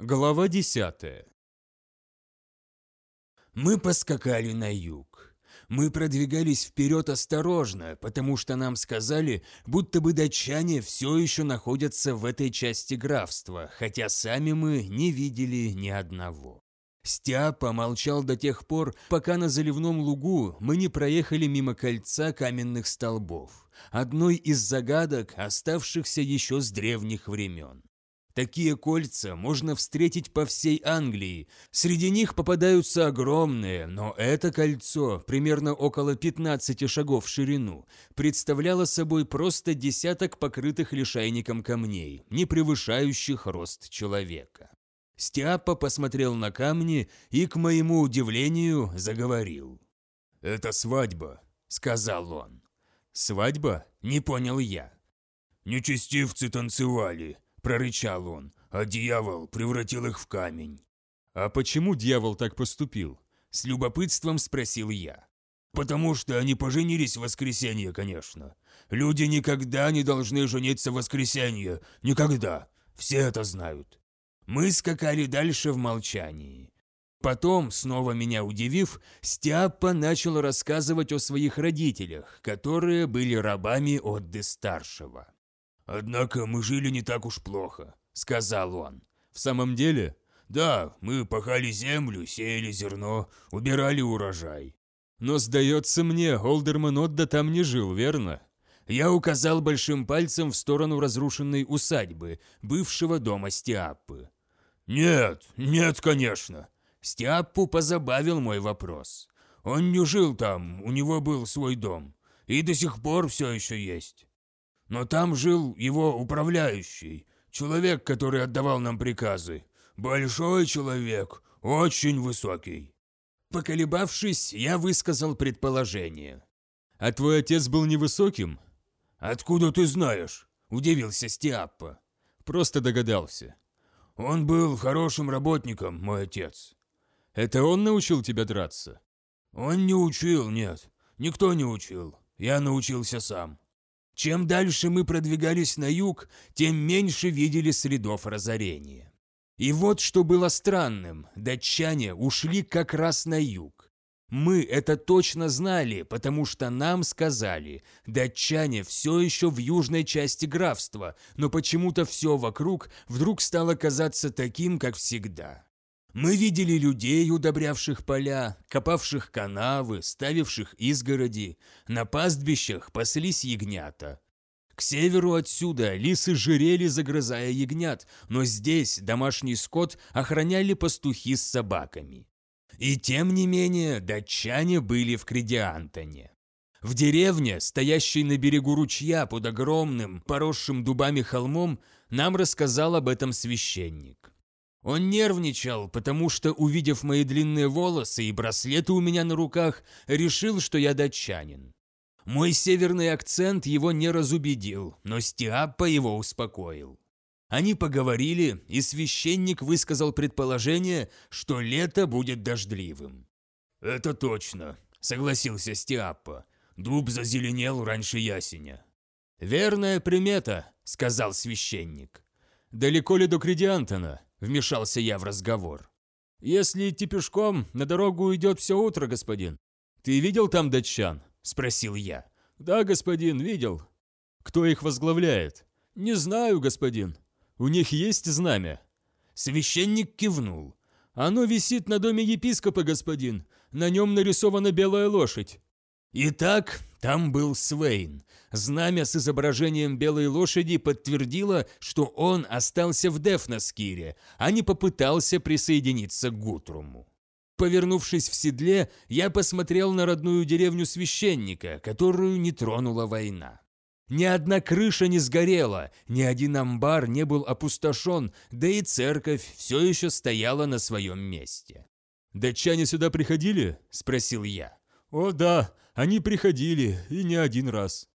Глава 10 Мы поскакали на юг. Мы продвигались вперед осторожно, потому что нам сказали, будто бы датчане все еще находятся в этой части графства, хотя сами мы не видели ни одного. Стяпа молчал до тех пор, пока на заливном лугу мы не проехали мимо кольца каменных столбов, одной из загадок, оставшихся еще с древних времен. Такие кольца можно встретить по всей Англии. Среди них попадаются огромные, но это кольцо, примерно около 15 шагов в ширину, представляло собой просто десяток покрытых лишайником камней, не превышающих рост человека. Стяпа посмотрел на камни и, к моему удивлению, заговорил. «Это свадьба», — сказал он. «Свадьба?» — не понял я. «Нечестивцы танцевали», — прорычал он, «а дьявол превратил их в камень». «А почему дьявол так поступил?» — с любопытством спросил я. «Потому что они поженились в воскресенье, конечно. Люди никогда не должны жениться в воскресенье. Никогда. Все это знают. Мы скакали дальше в молчании. Потом, снова меня удивив, Стяпа начал рассказывать о своих родителях, которые были рабами Отды-старшего. «Однако мы жили не так уж плохо», — сказал он. «В самом деле?» «Да, мы пахали землю, сеяли зерно, убирали урожай». «Но, сдается мне, Олдерман Отда там не жил, верно?» Я указал большим пальцем в сторону разрушенной усадьбы, бывшего дома Стиаппы. «Нет, нет, конечно». Стиаппу позабавил мой вопрос. «Он не жил там, у него был свой дом. И до сих пор все еще есть. Но там жил его управляющий, человек, который отдавал нам приказы. Большой человек, очень высокий». Поколебавшись, я высказал предположение. «А твой отец был невысоким?» «Откуда ты знаешь?» – удивился Стиаппа. «Просто догадался». Он был хорошим работником, мой отец. Это он научил тебя драться? Он не учил, нет. Никто не учил. Я научился сам. Чем дальше мы продвигались на юг, тем меньше видели следов разорения. И вот что было странным, датчане ушли как раз на юг. Мы это точно знали, потому что нам сказали, датчане все еще в южной части графства, но почему-то все вокруг вдруг стало казаться таким, как всегда. Мы видели людей, удобрявших поля, копавших канавы, ставивших изгороди, на пастбищах паслись ягнята. К северу отсюда лисы жирели, загрызая ягнят, но здесь домашний скот охраняли пастухи с собаками. И тем не менее, датчане были в Кридиантоне. В деревне, стоящей на берегу ручья под огромным, поросшим дубами холмом, нам рассказал об этом священник. Он нервничал, потому что, увидев мои длинные волосы и браслеты у меня на руках, решил, что я датчанин. Мой северный акцент его не разубедил, но Стиаппа его успокоил. Они поговорили, и священник высказал предположение, что лето будет дождливым. «Это точно», — согласился Стиаппа. «Дуб зазеленел раньше ясеня». «Верная примета», — сказал священник. «Далеко ли до Кредиантона?» — вмешался я в разговор. «Если идти пешком, на дорогу идет все утро, господин». «Ты видел там датчан?» — спросил я. «Да, господин, видел». «Кто их возглавляет?» «Не знаю, господин». У них есть знамя?» Священник кивнул. «Оно висит на доме епископа, господин. На нем нарисована белая лошадь». Итак, там был Свейн. Знамя с изображением белой лошади подтвердило, что он остался в Дефнаскире, а не попытался присоединиться к Гутруму. Повернувшись в седле, я посмотрел на родную деревню священника, которую не тронула война. Ни одна крыша не сгорела, ни один амбар не был опустошен, да и церковь все еще стояла на своем месте. «Датчане сюда приходили?» – спросил я. «О да, они приходили, и не один раз».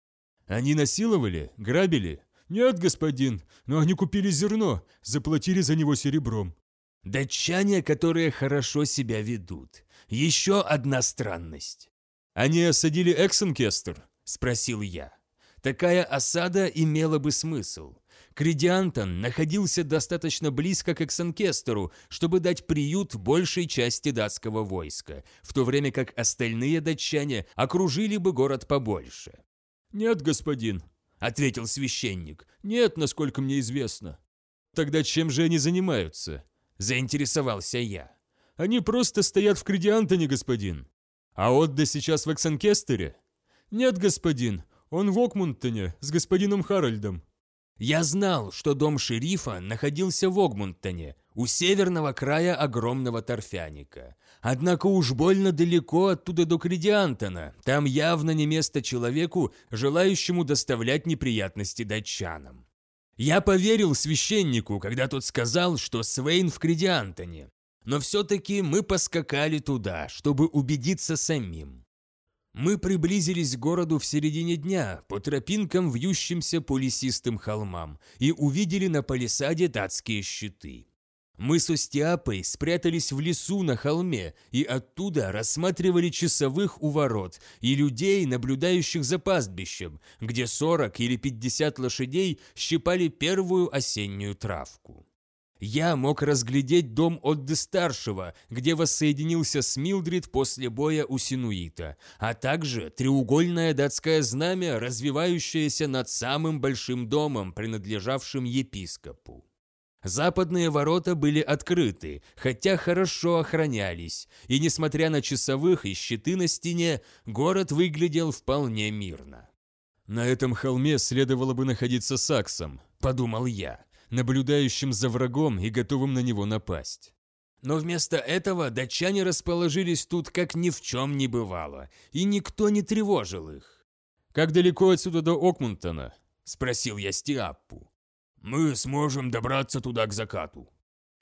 «Они насиловали? Грабили?» «Нет, господин, но они купили зерно, заплатили за него серебром». «Датчане, которые хорошо себя ведут. Еще одна странность». «Они осадили Эксенкестер?» – спросил я. Такая осада имела бы смысл. Кридиантон находился достаточно близко к Эксенкестеру, чтобы дать приют большей части датского войска, в то время как остальные датчане окружили бы город побольше. «Нет, господин», — ответил священник, — «нет, насколько мне известно». «Тогда чем же они занимаются?» — заинтересовался я. «Они просто стоят в Кридиантоне, господин. А Отда сейчас в Эксенкестере?» «Нет, господин, он в Окмунтоне с господином Харальдом». Я знал, что дом шерифа находился в Огмунтоне, у северного края огромного торфяника. Однако уж больно далеко оттуда до Кридиантона, там явно не место человеку, желающему доставлять неприятности датчанам. Я поверил священнику, когда тот сказал, что Свейн в Кридиантоне, но все-таки мы поскакали туда, чтобы убедиться самим. Мы приблизились к городу в середине дня по тропинкам, вьющимся по лесистым холмам, и увидели на палисаде датские щиты. Мы с Остиапой спрятались в лесу на холме и оттуда рассматривали часовых у ворот и людей, наблюдающих за пастбищем, где 40 или 50 лошадей щипали первую осеннюю травку. Я мог разглядеть дом Отды Старшего, где воссоединился с Милдрид после боя у Синуита, а также треугольное датское знамя, развивающееся над самым большим домом, принадлежавшим епископу. Западные ворота были открыты, хотя хорошо охранялись, и, несмотря на часовых и щиты на стене, город выглядел вполне мирно. «На этом холме следовало бы находиться Саксом», – подумал я наблюдающим за врагом и готовым на него напасть. Но вместо этого датчане расположились тут как ни в чем не бывало, и никто не тревожил их. «Как далеко отсюда до Окмунтона?» – спросил я Стиаппу. «Мы сможем добраться туда к закату».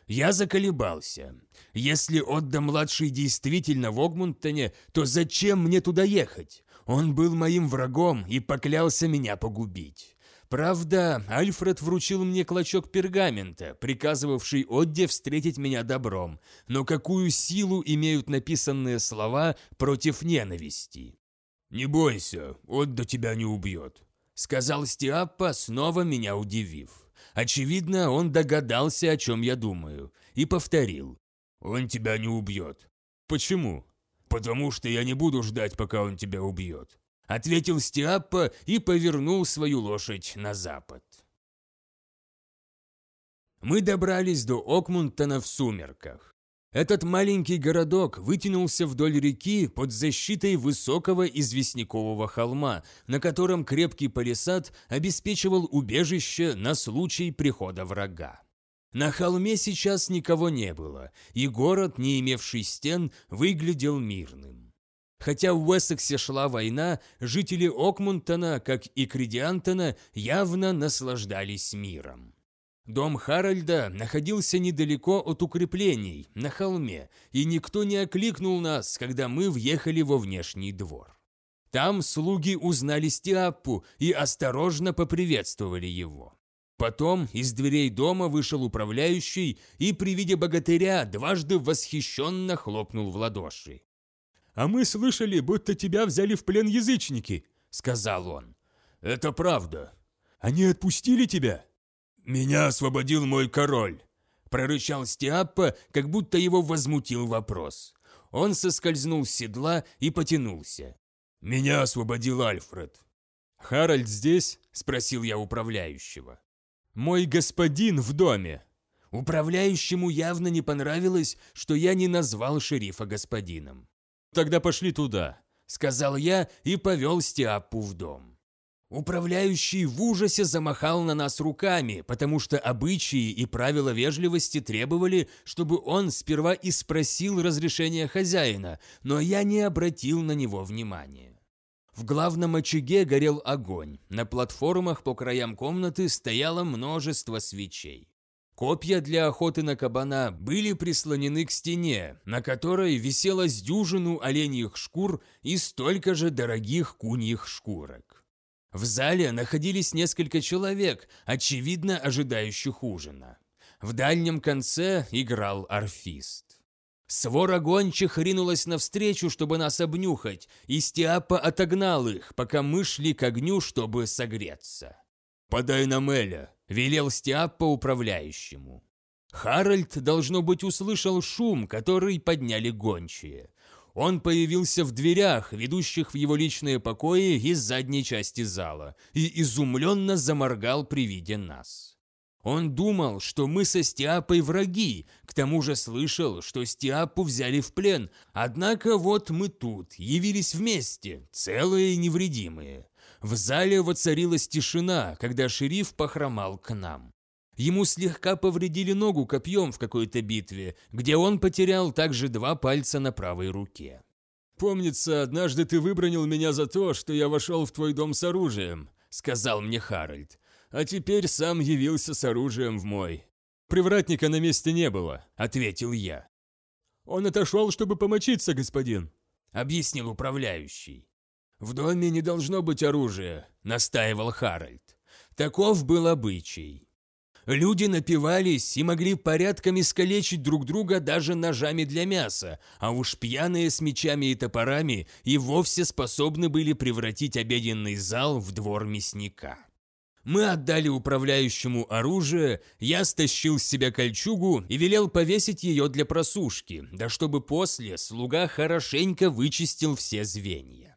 Я заколебался. Если Отда-младший действительно в Огмунтоне, то зачем мне туда ехать? Он был моим врагом и поклялся меня погубить. Правда, Альфред вручил мне клочок пергамента, приказывавший Одде встретить меня добром, но какую силу имеют написанные слова против ненависти? «Не бойся, Отда тебя не убьет», — сказал Стиаппа, снова меня удивив. Очевидно, он догадался, о чем я думаю, и повторил. «Он тебя не убьет». «Почему?» «Потому что я не буду ждать, пока он тебя убьет ответил Стиаппа и повернул свою лошадь на запад. Мы добрались до Окмунтона в сумерках. Этот маленький городок вытянулся вдоль реки под защитой высокого известнякового холма, на котором крепкий палисад обеспечивал убежище на случай прихода врага. На холме сейчас никого не было, и город, не имевший стен, выглядел мирным. Хотя в Уэссексе шла война, жители Окмунтона, как и Кридиантона, явно наслаждались миром. Дом Харальда находился недалеко от укреплений, на холме, и никто не окликнул нас, когда мы въехали во внешний двор. Там слуги узнали Стиаппу и осторожно поприветствовали его. Потом из дверей дома вышел управляющий и при виде богатыря дважды восхищенно хлопнул в ладоши. «А мы слышали, будто тебя взяли в плен язычники», — сказал он. «Это правда». «Они отпустили тебя?» «Меня освободил мой король», — прорычал Стиаппа, как будто его возмутил вопрос. Он соскользнул с седла и потянулся. «Меня освободил Альфред». «Харальд здесь?» – спросил я управляющего. «Мой господин в доме». Управляющему явно не понравилось, что я не назвал шерифа господином. «Тогда пошли туда», — сказал я и повел Стиаппу в дом. Управляющий в ужасе замахал на нас руками, потому что обычаи и правила вежливости требовали, чтобы он сперва и спросил разрешения хозяина, но я не обратил на него внимания. В главном очаге горел огонь, на платформах по краям комнаты стояло множество свечей. Копья для охоты на кабана были прислонены к стене, на которой висело с дюжину оленьих шкур и столько же дорогих куньих шкурок. В зале находились несколько человек, очевидно ожидающих ужина. В дальнем конце играл орфист. Свора гончих ринулась навстречу, чтобы нас обнюхать, и Стиапа отогнал их, пока мы шли к огню, чтобы согреться. «Подай нам Эля», велел Стиаппа управляющему. Харальд, должно быть, услышал шум, который подняли гончие. Он появился в дверях, ведущих в его личные покои из задней части зала, и изумленно заморгал при виде нас. Он думал, что мы со Стиапой враги, к тому же слышал, что Стиапу взяли в плен, однако вот мы тут, явились вместе, целые и невредимые. В зале воцарилась тишина, когда шериф похромал к нам. Ему слегка повредили ногу копьем в какой-то битве, где он потерял также два пальца на правой руке. «Помнится, однажды ты выбронил меня за то, что я вошел в твой дом с оружием», — сказал мне Харальд. «А теперь сам явился с оружием в мой». «Привратника на месте не было», — ответил я. «Он отошел, чтобы помочиться, господин», — объяснил управляющий. «В доме не должно быть оружия», — настаивал Харальд. Таков был обычай. Люди напивались и могли порядками искалечить друг друга даже ножами для мяса, а уж пьяные с мечами и топорами и вовсе способны были превратить обеденный зал в двор мясника. Мы отдали управляющему оружие, я стащил с себя кольчугу и велел повесить ее для просушки, да чтобы после слуга хорошенько вычистил все звенья.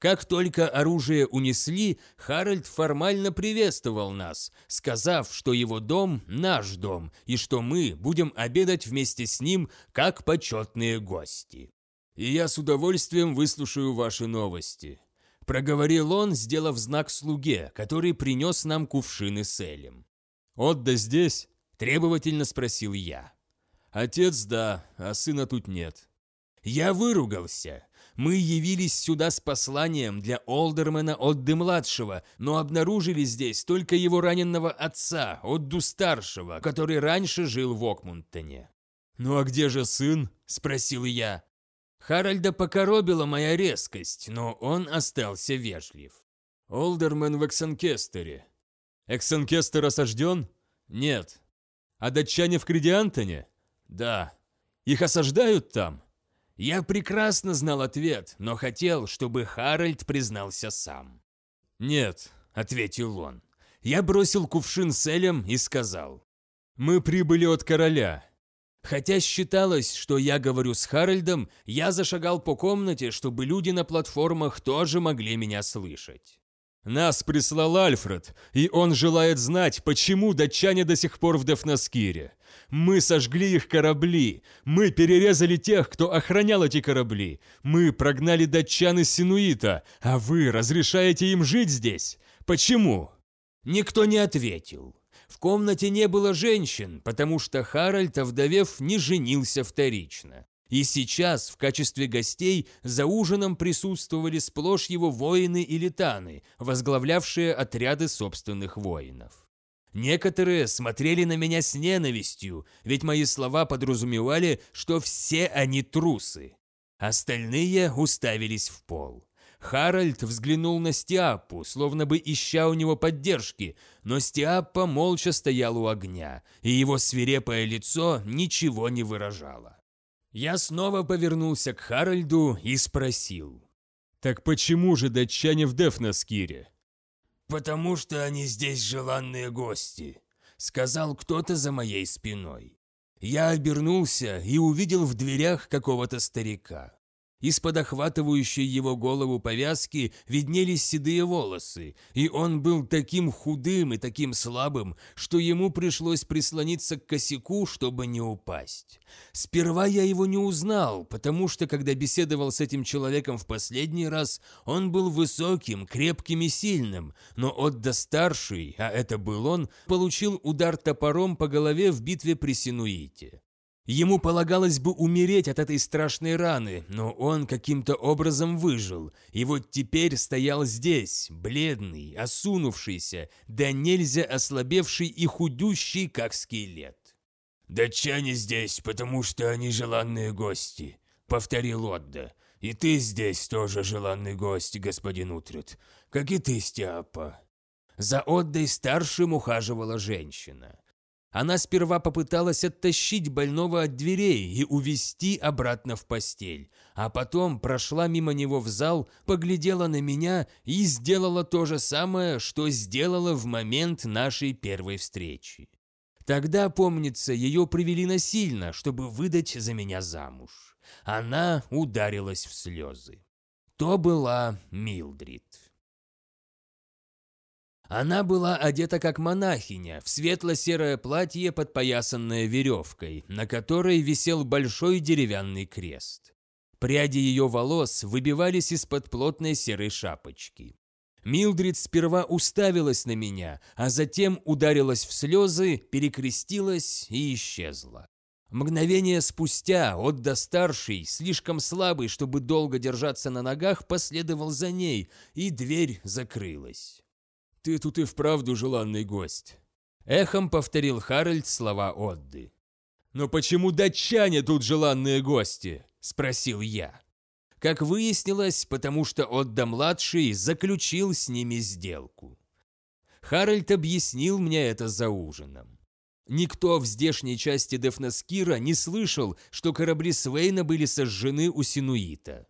Как только оружие унесли, Харальд формально приветствовал нас, сказав, что его дом – наш дом, и что мы будем обедать вместе с ним, как почетные гости. «И я с удовольствием выслушаю ваши новости», – проговорил он, сделав знак слуге, который принес нам кувшины с элем. «Отда здесь?» – требовательно спросил я. «Отец – да, а сына тут нет». Я выругался. Мы явились сюда с посланием для Олдермена Отды-младшего, но обнаружили здесь только его раненного отца, Отду-старшего, который раньше жил в Окмунтоне. «Ну а где же сын?» – спросил я. Харальда покоробила моя резкость, но он остался вежлив. «Олдермен в Эксенкестере». «Эксенкестер осажден?» «Нет». «А датчане в Кридиантоне?» «Да». «Их осаждают там?» Я прекрасно знал ответ, но хотел, чтобы Харальд признался сам. «Нет», — ответил он. Я бросил кувшин с Элем и сказал. «Мы прибыли от короля». Хотя считалось, что я говорю с Харальдом, я зашагал по комнате, чтобы люди на платформах тоже могли меня слышать. Нас прислал Альфред, и он желает знать, почему датчане до сих пор в Дефнаскире. Мы сожгли их корабли, мы перерезали тех, кто охранял эти корабли, мы прогнали датчан из Синуита, а вы разрешаете им жить здесь? Почему?» Никто не ответил. В комнате не было женщин, потому что Харальд, овдовев, не женился вторично. И сейчас в качестве гостей за ужином присутствовали сплошь его воины и летаны, возглавлявшие отряды собственных воинов. Некоторые смотрели на меня с ненавистью, ведь мои слова подразумевали, что все они трусы. Остальные уставились в пол. Харальд взглянул на Стиаппу, словно бы ища у него поддержки, но Стиаппа молча стоял у огня, и его свирепое лицо ничего не выражало. Я снова повернулся к Харальду и спросил. «Так почему же датчане в Дефнаскире?» «Потому что они здесь желанные гости», — сказал кто-то за моей спиной. Я обернулся и увидел в дверях какого-то старика. Из-под охватывающей его голову повязки виднелись седые волосы, и он был таким худым и таким слабым, что ему пришлось прислониться к косяку, чтобы не упасть. Сперва я его не узнал, потому что, когда беседовал с этим человеком в последний раз, он был высоким, крепким и сильным, но Отда старший, а это был он, получил удар топором по голове в битве при Синуите. Ему полагалось бы умереть от этой страшной раны, но он каким-то образом выжил, и вот теперь стоял здесь, бледный, осунувшийся, да нельзя ослабевший и худющий, как скелет. «Датчане здесь, потому что они желанные гости», — повторил Отда. «И ты здесь тоже желанный гость, господин Утрет, как и ты, Стиапа». За Отдой старшим ухаживала женщина. Она сперва попыталась оттащить больного от дверей и увести обратно в постель, а потом прошла мимо него в зал, поглядела на меня и сделала то же самое, что сделала в момент нашей первой встречи. Тогда, помнится, ее привели насильно, чтобы выдать за меня замуж. Она ударилась в слезы. То была Милдрид. Она была одета как монахиня, в светло-серое платье, подпоясанное веревкой, на которой висел большой деревянный крест. Пряди ее волос выбивались из-под плотной серой шапочки. Милдрид сперва уставилась на меня, а затем ударилась в слезы, перекрестилась и исчезла. Мгновение спустя Отда Старший, слишком слабый, чтобы долго держаться на ногах, последовал за ней, и дверь закрылась. «Ты тут и вправду желанный гость», — эхом повторил Харальд слова Отды. «Но почему датчане тут желанные гости?» — спросил я. Как выяснилось, потому что Отда-младший заключил с ними сделку. Харальд объяснил мне это за ужином. Никто в здешней части Дефнаскира не слышал, что корабли Свейна были сожжены у Синуита.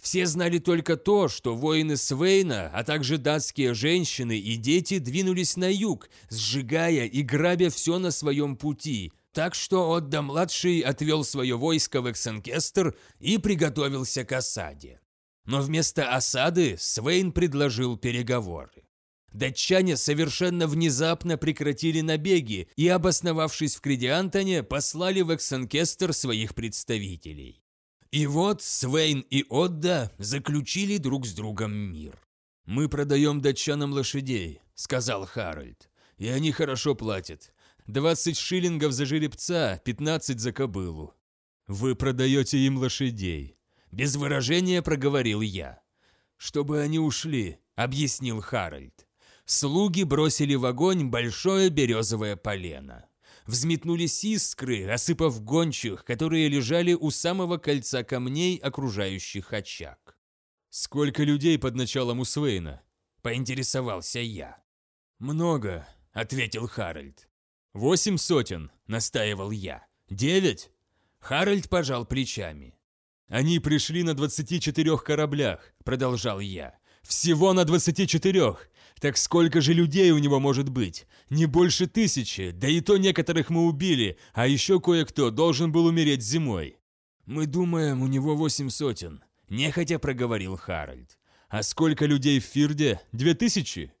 Все знали только то, что воины Свейна, а также датские женщины и дети двинулись на юг, сжигая и грабя все на своем пути, так что Отда-младший отвел свое войско в Эксенкестер и приготовился к осаде. Но вместо осады Свейн предложил переговоры. Датчане совершенно внезапно прекратили набеги и, обосновавшись в Кридиантоне, послали в Эксенкестер своих представителей. И вот Свейн и Отда заключили друг с другом мир. «Мы продаем датчанам лошадей», — сказал Харальд. «И они хорошо платят. 20 шиллингов за жеребца, 15 за кобылу». «Вы продаете им лошадей», — без выражения проговорил я. «Чтобы они ушли», — объяснил Харальд. Слуги бросили в огонь большое березовое полено взметнулись искры, осыпав гончих, которые лежали у самого кольца камней, окружающих очаг. «Сколько людей под началом Усвейна?» – поинтересовался я. «Много», – ответил Харальд. «Восемь сотен», – настаивал я. «Девять?» Харальд пожал плечами. «Они пришли на 24 кораблях», – продолжал я. «Всего на 24! Так сколько же людей у него может быть? Не больше тысячи, да и то некоторых мы убили, а еще кое-кто должен был умереть зимой. Мы думаем, у него восемь сотен, нехотя проговорил Харальд. А сколько людей в Фирде? Две тысячи?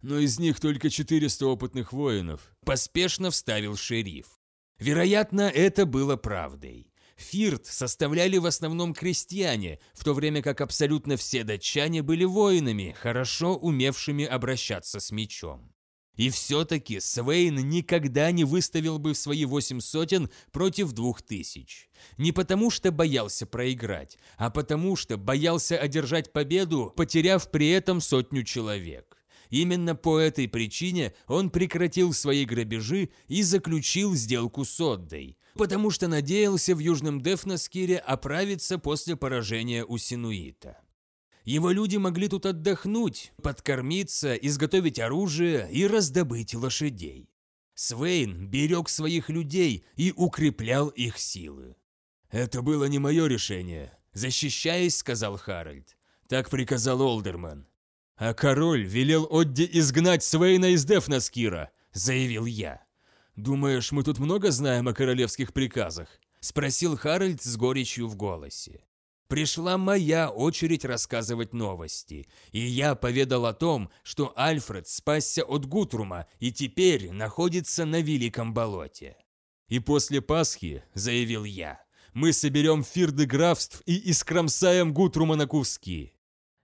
Но из них только 400 опытных воинов. Поспешно вставил шериф. Вероятно, это было правдой. Фирт составляли в основном крестьяне, в то время как абсолютно все датчане были воинами, хорошо умевшими обращаться с мечом. И все-таки Свейн никогда не выставил бы свои восемь сотен против двух тысяч. Не потому что боялся проиграть, а потому что боялся одержать победу, потеряв при этом сотню человек. Именно по этой причине он прекратил свои грабежи и заключил сделку с Отдой, потому что надеялся в Южном Дефнаскире оправиться после поражения у Синуита. Его люди могли тут отдохнуть, подкормиться, изготовить оружие и раздобыть лошадей. Свейн берег своих людей и укреплял их силы. «Это было не мое решение», – защищаясь, сказал Харальд. Так приказал Олдерман. «А король велел Одди изгнать Свейна из Дефнаскира», – заявил я. «Думаешь, мы тут много знаем о королевских приказах?» – спросил Харальд с горечью в голосе. Пришла моя очередь рассказывать новости, и я поведал о том, что Альфред спасся от Гутрума и теперь находится на Великом болоте. «И после Пасхи», – заявил я, – «мы соберем фирды графств и искромсаем Гутрума на куски».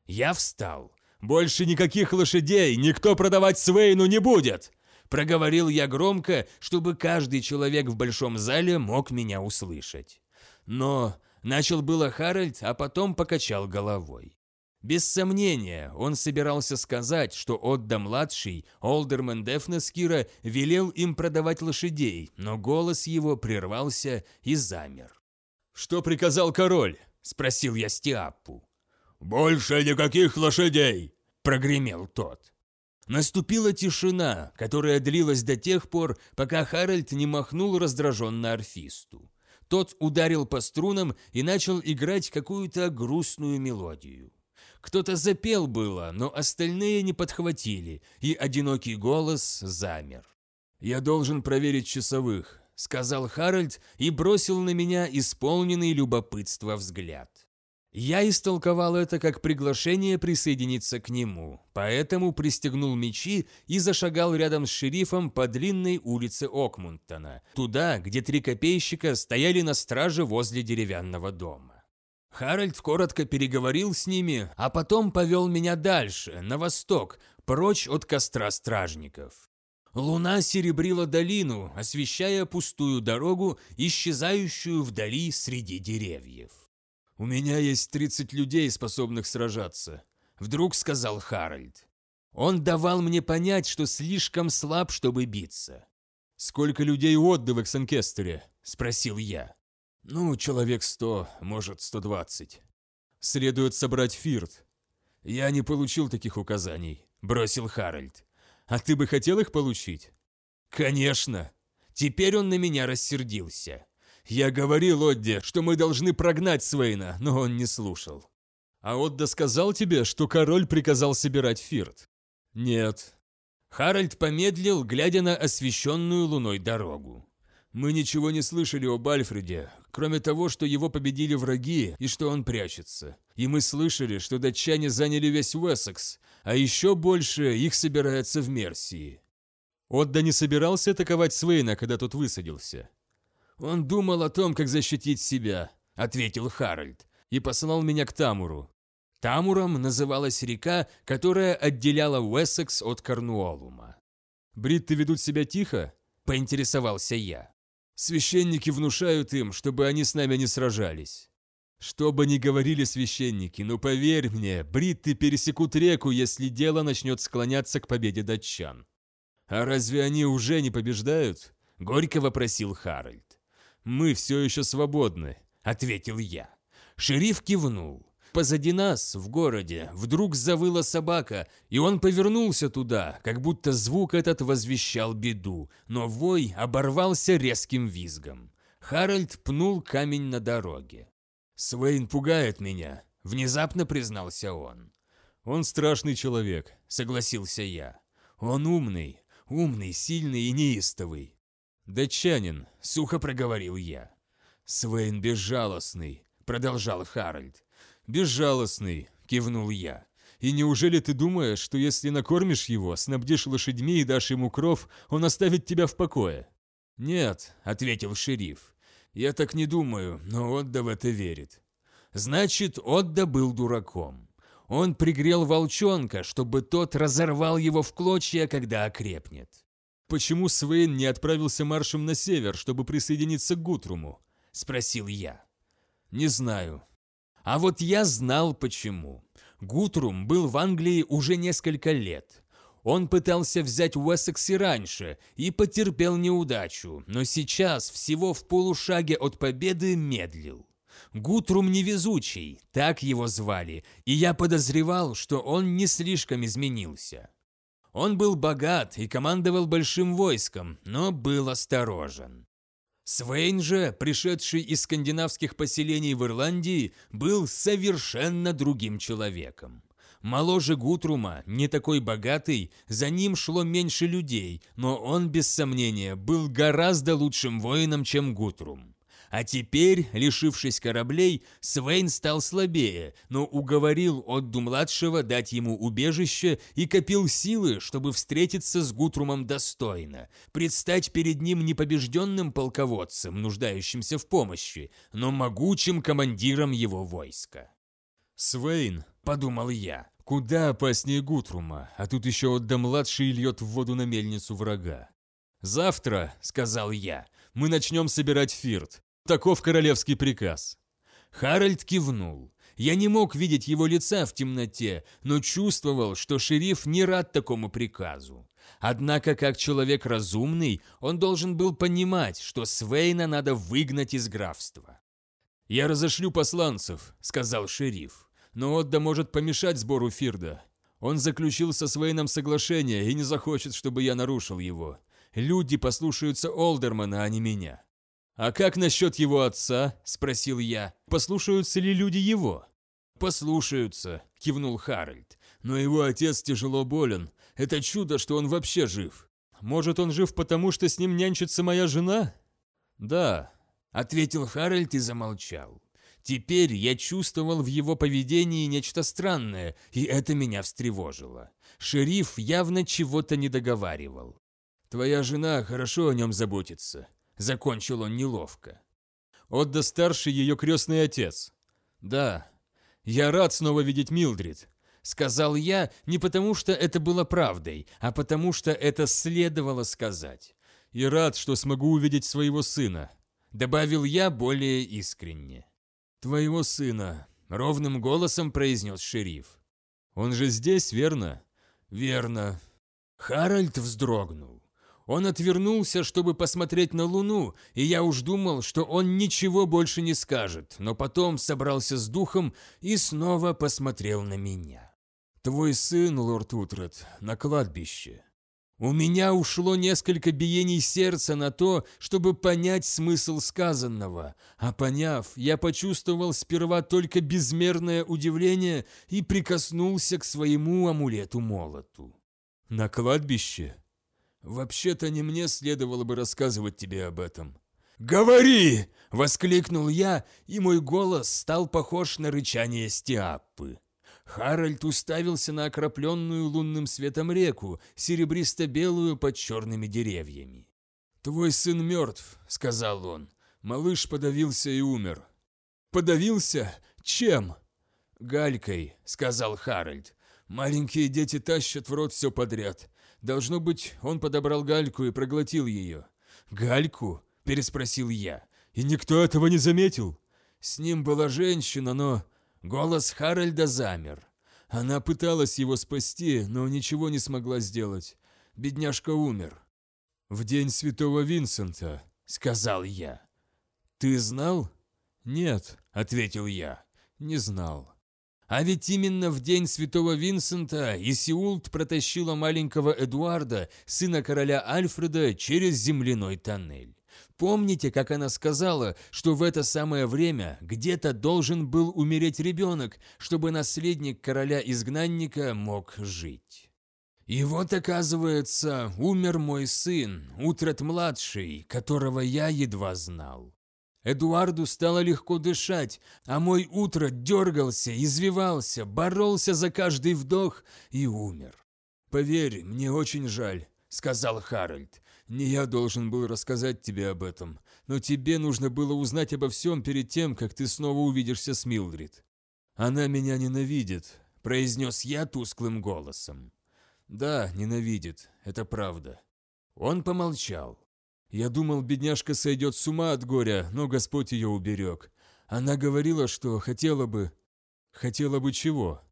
Я встал. «Больше никаких лошадей никто продавать Свейну не будет!» Проговорил я громко, чтобы каждый человек в большом зале мог меня услышать. Но начал было Харальд, а потом покачал головой. Без сомнения, он собирался сказать, что Отда-младший, Олдерман Дефнескира, велел им продавать лошадей, но голос его прервался и замер. «Что приказал король?» – спросил я Стиаппу. «Больше никаких лошадей!» – прогремел тот. Наступила тишина, которая длилась до тех пор, пока Харальд не махнул раздраженно арфисту. Тот ударил по струнам и начал играть какую-то грустную мелодию. Кто-то запел было, но остальные не подхватили, и одинокий голос замер. «Я должен проверить часовых», — сказал Харальд и бросил на меня исполненный любопытства взгляд. Я истолковал это как приглашение присоединиться к нему, поэтому пристегнул мечи и зашагал рядом с шерифом по длинной улице Окмунтона, туда, где три копейщика стояли на страже возле деревянного дома. Харальд коротко переговорил с ними, а потом повел меня дальше, на восток, прочь от костра стражников. Луна серебрила долину, освещая пустую дорогу, исчезающую вдали среди деревьев. «У меня есть 30 людей, способных сражаться», — вдруг сказал Харальд. Он давал мне понять, что слишком слаб, чтобы биться. «Сколько людей отда в Эксенкестере?» – спросил я. Ну, человек сто, может, сто двадцать. Следует собрать фирт. Я не получил таких указаний, бросил Харальд. А ты бы хотел их получить? Конечно. Теперь он на меня рассердился. Я говорил Отде, что мы должны прогнать Свейна, но он не слушал. А Отда сказал тебе, что король приказал собирать фирт? Нет. Харальд помедлил, глядя на освещенную луной дорогу. Мы ничего не слышали об Альфреде, кроме того, что его победили враги и что он прячется. И мы слышали, что датчане заняли весь Уэссекс, а еще больше их собирается в Мерсии. Отда не собирался атаковать Свейна, когда тот высадился. «Он думал о том, как защитить себя», — ответил Харальд, и послал меня к Тамуру. Тамуром называлась река, которая отделяла Уэссекс от Корнуоллума. «Бритты ведут себя тихо?» – поинтересовался я. Священники внушают им, чтобы они с нами не сражались. Что бы ни говорили священники, но поверь мне, бритты пересекут реку, если дело начнет склоняться к победе датчан. А разве они уже не побеждают? Горько вопросил Харальд. Мы все еще свободны, ответил я. Шериф кивнул. Позади нас, в городе, вдруг завыла собака, и он повернулся туда, как будто звук этот возвещал беду, но вой оборвался резким визгом. Харальд пнул камень на дороге. «Свейн пугает меня», — внезапно признался он. «Он страшный человек», — согласился я. «Он умный, умный, сильный и неистовый». «Датчанин», — сухо проговорил я. «Свейн безжалостный», — продолжал Харальд. «Безжалостный», – кивнул я. «И неужели ты думаешь, что если накормишь его, снабдишь лошадьми и дашь ему кров, он оставит тебя в покое?» «Нет», – ответил шериф. «Я так не думаю, но Отда в это верит». Значит, Отда был дураком. Он пригрел волчонка, чтобы тот разорвал его в клочья, когда окрепнет. «Почему Свейн не отправился маршем на север, чтобы присоединиться к Гутруму?» – спросил я. «Не знаю», а вот я знал почему. Гутрум был в Англии уже несколько лет. Он пытался взять Уэссекс и раньше и потерпел неудачу, но сейчас всего в полушаге от победы медлил. Гутрум невезучий, так его звали, и я подозревал, что он не слишком изменился. Он был богат и командовал большим войском, но был осторожен. Свейн же, пришедший из скандинавских поселений в Ирландии, был совершенно другим человеком. Моложе Гутрума, не такой богатый, за ним шло меньше людей, но он, без сомнения, был гораздо лучшим воином, чем Гутрум. А теперь, лишившись кораблей, Свейн стал слабее, но уговорил Отду-младшего дать ему убежище и копил силы, чтобы встретиться с Гутрумом достойно, предстать перед ним непобежденным полководцем, нуждающимся в помощи, но могучим командиром его войска. «Свейн», — подумал я, — «куда опаснее Гутрума, а тут еще Отда-младший льет в воду на мельницу врага». «Завтра», — сказал я, — «мы начнем собирать фирт. Таков королевский приказ. Харальд кивнул. Я не мог видеть его лица в темноте, но чувствовал, что шериф не рад такому приказу. Однако, как человек разумный, он должен был понимать, что Свейна надо выгнать из графства. «Я разошлю посланцев», — сказал шериф, — «но Отда может помешать сбору Фирда. Он заключил со Свейном соглашение и не захочет, чтобы я нарушил его. Люди послушаются Олдермана, а не меня. «А как насчет его отца?» – спросил я. «Послушаются ли люди его?» «Послушаются», – кивнул Харальд. «Но его отец тяжело болен. Это чудо, что он вообще жив. Может, он жив потому, что с ним нянчится моя жена?» «Да», – ответил Харальд и замолчал. Теперь я чувствовал в его поведении нечто странное, и это меня встревожило. Шериф явно чего-то не договаривал. «Твоя жена хорошо о нем заботится», – закончил он неловко. «Отда старший ее крестный отец». «Да, я рад снова видеть Милдрид», – сказал я не потому, что это было правдой, а потому, что это следовало сказать. «И рад, что смогу увидеть своего сына», – добавил я более искренне. «Твоего сына», — ровным голосом произнес шериф. «Он же здесь, верно?» «Верно». Харальд вздрогнул. Он отвернулся, чтобы посмотреть на Луну, и я уж думал, что он ничего больше не скажет, но потом собрался с духом и снова посмотрел на меня. «Твой сын, лорд Утрат, на кладбище. У меня ушло несколько биений сердца на то, чтобы понять смысл сказанного, а поняв, я почувствовал сперва только безмерное удивление и прикоснулся к своему амулету-молоту. «На кладбище?» «Вообще-то не мне следовало бы рассказывать тебе об этом». «Говори!» – воскликнул я, и мой голос стал похож на рычание стиаппы. Харальд уставился на окропленную лунным светом реку, серебристо-белую под черными деревьями. «Твой сын мертв», — сказал он. Малыш подавился и умер. «Подавился? Чем?» «Галькой», — сказал Харальд. «Маленькие дети тащат в рот все подряд. Должно быть, он подобрал гальку и проглотил ее». «Гальку?» – переспросил я. «И никто этого не заметил?» «С ним была женщина, но Голос Харальда замер. Она пыталась его спасти, но ничего не смогла сделать. Бедняжка умер. «В день святого Винсента», — сказал я. «Ты знал?» «Нет», — ответил я, — «не знал». А ведь именно в день святого Винсента Исиулт протащила маленького Эдуарда, сына короля Альфреда, через земляной тоннель. Помните, как она сказала, что в это самое время где-то должен был умереть ребенок, чтобы наследник короля-изгнанника мог жить? И вот, оказывается, умер мой сын, Утрат-младший, которого я едва знал. Эдуарду стало легко дышать, а мой утро дергался, извивался, боролся за каждый вдох и умер. «Поверь, мне очень жаль», — сказал Харальд. Не я должен был рассказать тебе об этом, но тебе нужно было узнать обо всем перед тем, как ты снова увидишься с Милдрид. Она меня ненавидит, произнес я тусклым голосом. Да, ненавидит, это правда. Он помолчал. Я думал, бедняжка сойдет с ума от горя, но Господь ее уберег. Она говорила, что хотела бы... Хотела бы чего?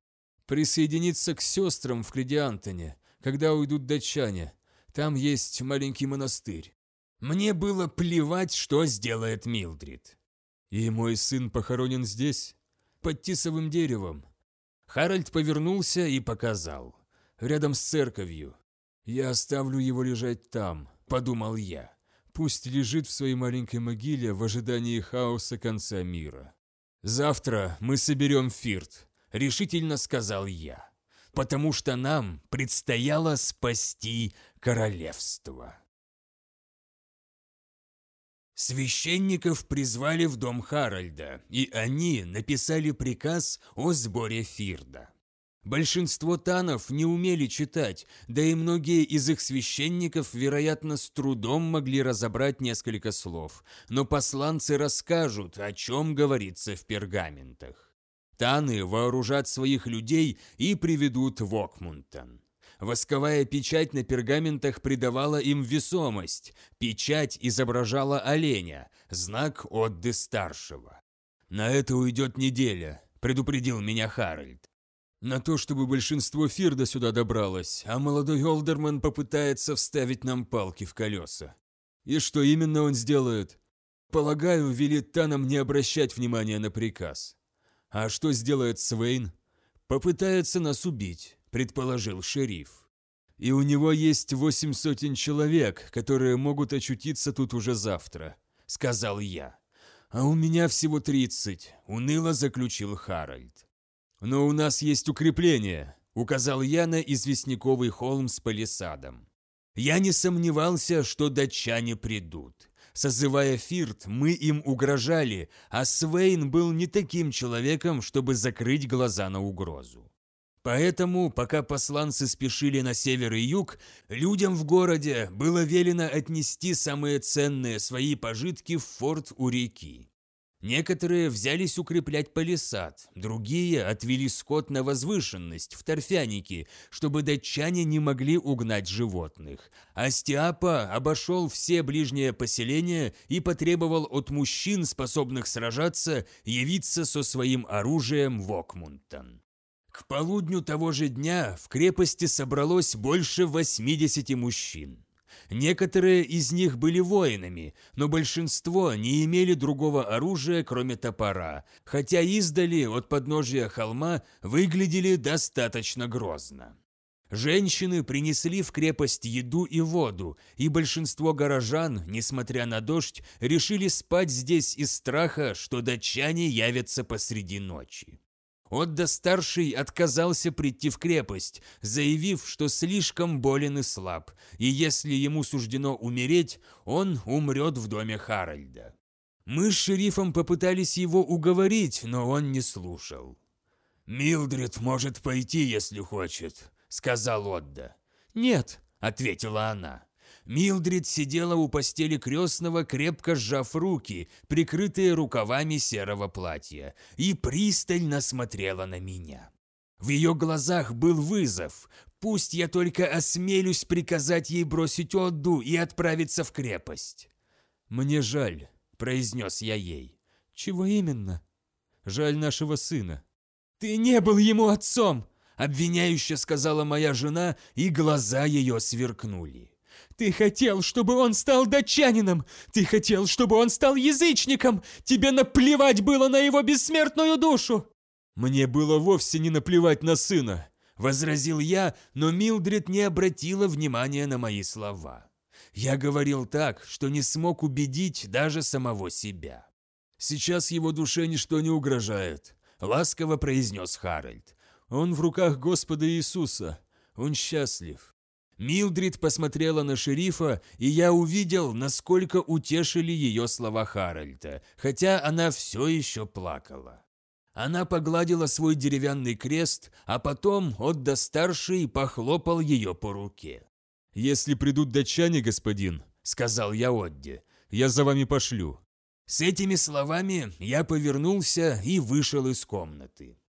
Присоединиться к сестрам в Кридиантоне, когда уйдут датчане, там есть маленький монастырь. Мне было плевать, что сделает Милдрид. И мой сын похоронен здесь, под тисовым деревом. Харальд повернулся и показал. Рядом с церковью. Я оставлю его лежать там, подумал я. Пусть лежит в своей маленькой могиле в ожидании хаоса конца мира. Завтра мы соберем Фирт, решительно сказал я потому что нам предстояло спасти королевство. Священников призвали в дом Харальда, и они написали приказ о сборе Фирда. Большинство танов не умели читать, да и многие из их священников, вероятно, с трудом могли разобрать несколько слов, но посланцы расскажут, о чем говорится в пергаментах. Таны вооружат своих людей и приведут в Окмунтон. Восковая печать на пергаментах придавала им весомость. Печать изображала оленя, знак Отды Старшего. «На это уйдет неделя», – предупредил меня Харальд. «На то, чтобы большинство Фирда сюда добралось, а молодой Олдерман попытается вставить нам палки в колеса. И что именно он сделает? Полагаю, велит Танам не обращать внимания на приказ. А что сделает Свейн? Попытается нас убить, предположил шериф. И у него есть восемь сотен человек, которые могут очутиться тут уже завтра, сказал я. А у меня всего тридцать, уныло заключил Харальд. Но у нас есть укрепление, указал я на известняковый холм с палисадом. Я не сомневался, что датчане придут. Созывая Фирт, мы им угрожали, а Свейн был не таким человеком, чтобы закрыть глаза на угрозу. Поэтому, пока посланцы спешили на север и юг, людям в городе было велено отнести самые ценные свои пожитки в форт у реки. Некоторые взялись укреплять палисад, другие отвели скот на возвышенность, в торфяники, чтобы датчане не могли угнать животных. А Стиапа обошел все ближние поселения и потребовал от мужчин, способных сражаться, явиться со своим оружием в Окмунтон. К полудню того же дня в крепости собралось больше 80 мужчин. Некоторые из них были воинами, но большинство не имели другого оружия, кроме топора, хотя издали от подножия холма выглядели достаточно грозно. Женщины принесли в крепость еду и воду, и большинство горожан, несмотря на дождь, решили спать здесь из страха, что датчане явятся посреди ночи. Отда-старший отказался прийти в крепость, заявив, что слишком болен и слаб, и если ему суждено умереть, он умрет в доме Харальда. Мы с шерифом попытались его уговорить, но он не слушал. «Милдред может пойти, если хочет», — сказал Отда. «Нет», — ответила она. Милдрид сидела у постели крестного, крепко сжав руки, прикрытые рукавами серого платья, и пристально смотрела на меня. В ее глазах был вызов. Пусть я только осмелюсь приказать ей бросить Отду и отправиться в крепость. «Мне жаль», — произнес я ей. «Чего именно?» «Жаль нашего сына». «Ты не был ему отцом!» — обвиняюще сказала моя жена, и глаза ее сверкнули. Ты хотел, чтобы он стал датчанином! Ты хотел, чтобы он стал язычником! Тебе наплевать было на его бессмертную душу!» «Мне было вовсе не наплевать на сына!» – возразил я, но Милдред не обратила внимания на мои слова. Я говорил так, что не смог убедить даже самого себя. «Сейчас его душе ничто не угрожает», – ласково произнес Харальд. «Он в руках Господа Иисуса. Он счастлив. Милдрид посмотрела на шерифа, и я увидел, насколько утешили ее слова Харальда, хотя она все еще плакала. Она погладила свой деревянный крест, а потом Отда-старший похлопал ее по руке. «Если придут датчане, господин», — сказал я Отде, — «я за вами пошлю». С этими словами я повернулся и вышел из комнаты.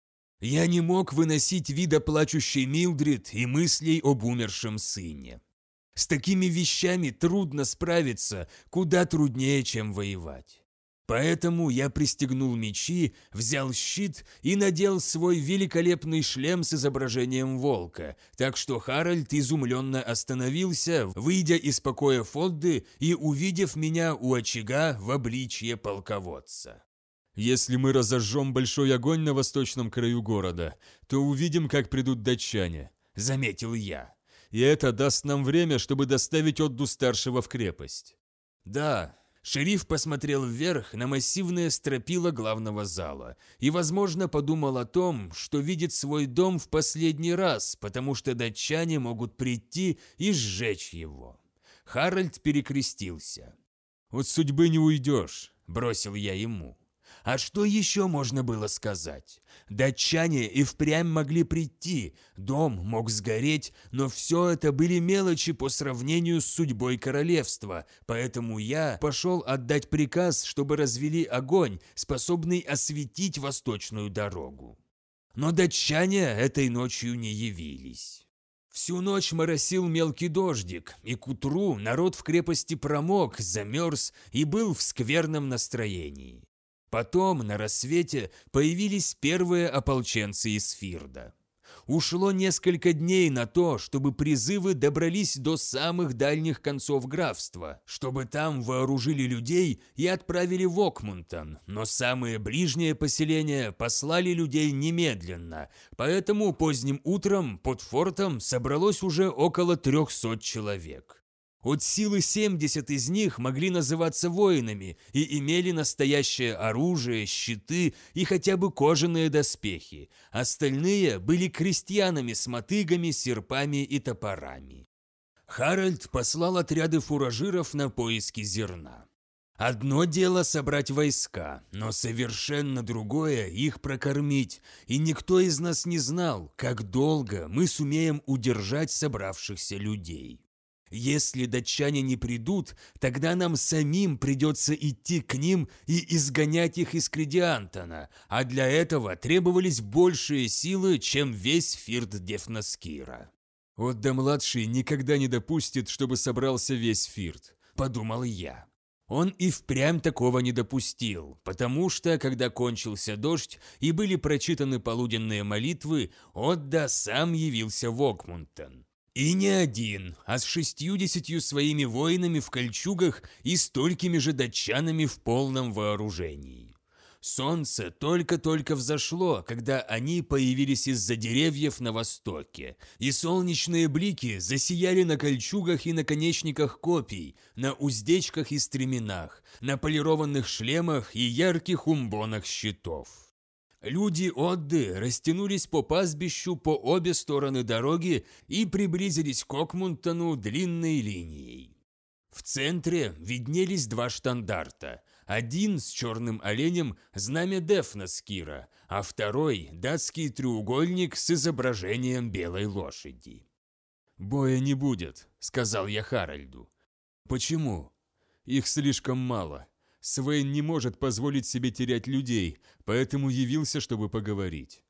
Я не мог выносить вида плачущей Милдрид и мыслей об умершем сыне. С такими вещами трудно справиться, куда труднее, чем воевать. Поэтому я пристегнул мечи, взял щит и надел свой великолепный шлем с изображением волка, так что Харальд изумленно остановился, выйдя из покоя Фодды и увидев меня у очага в обличье полководца. Если мы разожжем большой огонь на восточном краю города, то увидим, как придут датчане», — заметил я. «И это даст нам время, чтобы доставить Отду старшего в крепость». «Да», Шериф посмотрел вверх на массивное стропила главного зала и, возможно, подумал о том, что видит свой дом в последний раз, потому что датчане могут прийти и сжечь его. Харальд перекрестился. «От судьбы не уйдешь», – бросил я ему. А что еще можно было сказать? Датчане и впрямь могли прийти, дом мог сгореть, но все это были мелочи по сравнению с судьбой королевства, поэтому я пошел отдать приказ, чтобы развели огонь, способный осветить восточную дорогу. Но датчане этой ночью не явились. Всю ночь моросил мелкий дождик, и к утру народ в крепости промок, замерз и был в скверном настроении. Потом, на рассвете, появились первые ополченцы из Фирда. Ушло несколько дней на то, чтобы призывы добрались до самых дальних концов графства, чтобы там вооружили людей и отправили в Окмунтон, но самые ближние поселения послали людей немедленно, поэтому поздним утром под фортом собралось уже около 300 человек. От силы 70 из них могли называться воинами и имели настоящее оружие, щиты и хотя бы кожаные доспехи. Остальные были крестьянами с мотыгами, серпами и топорами. Харальд послал отряды фуражиров на поиски зерна. Одно дело собрать войска, но совершенно другое их прокормить, и никто из нас не знал, как долго мы сумеем удержать собравшихся людей. Если датчане не придут, тогда нам самим придется идти к ним и изгонять их из Кридиантона, а для этого требовались большие силы, чем весь Фирт Дефнаскира. Отда-младший никогда не допустит, чтобы собрался весь Фирт, подумал я. Он и впрямь такого не допустил, потому что, когда кончился дождь и были прочитаны полуденные молитвы, Отда сам явился в Окмунтон. И не один, а с шестьюдесятью своими воинами в кольчугах и столькими же датчанами в полном вооружении. Солнце только-только взошло, когда они появились из-за деревьев на востоке, и солнечные блики засияли на кольчугах и наконечниках копий, на уздечках и стременах, на полированных шлемах и ярких умбонах щитов. Люди Отды растянулись по пастбищу по обе стороны дороги и приблизились к Окмунтону длинной линией. В центре виднелись два штандарта. Один с черным оленем – знамя Дефна Скира, а второй – датский треугольник с изображением белой лошади. «Боя не будет», – сказал я Харальду. «Почему?» «Их слишком мало. Свейн не может позволить себе терять людей, поэтому явился, чтобы поговорить.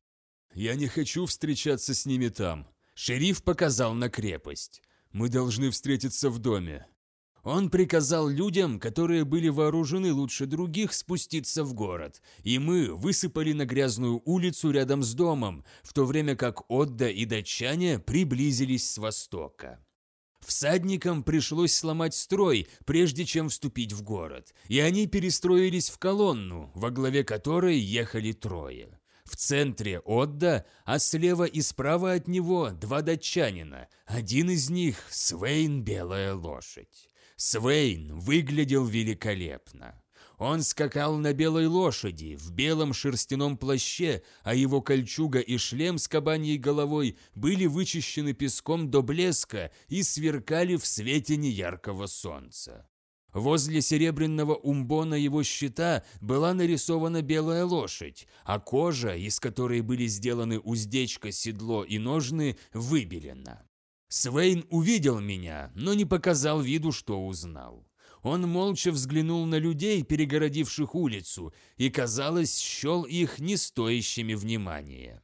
Я не хочу встречаться с ними там. Шериф показал на крепость. Мы должны встретиться в доме. Он приказал людям, которые были вооружены лучше других, спуститься в город, и мы высыпали на грязную улицу рядом с домом, в то время как Отда и датчане приблизились с востока. Всадникам пришлось сломать строй, прежде чем вступить в город, и они перестроились в колонну, во главе которой ехали трое. В центре Отда, а слева и справа от него два датчанина, один из них – Свейн Белая Лошадь. Свейн выглядел великолепно. Он скакал на белой лошади, в белом шерстяном плаще, а его кольчуга и шлем с кабаньей головой были вычищены песком до блеска и сверкали в свете неяркого солнца. Возле серебряного умбона его щита была нарисована белая лошадь, а кожа, из которой были сделаны уздечка, седло и ножны, выбелена. Свейн увидел меня, но не показал виду, что узнал. Он молча взглянул на людей, перегородивших улицу, и, казалось, счел их не стоящими внимания.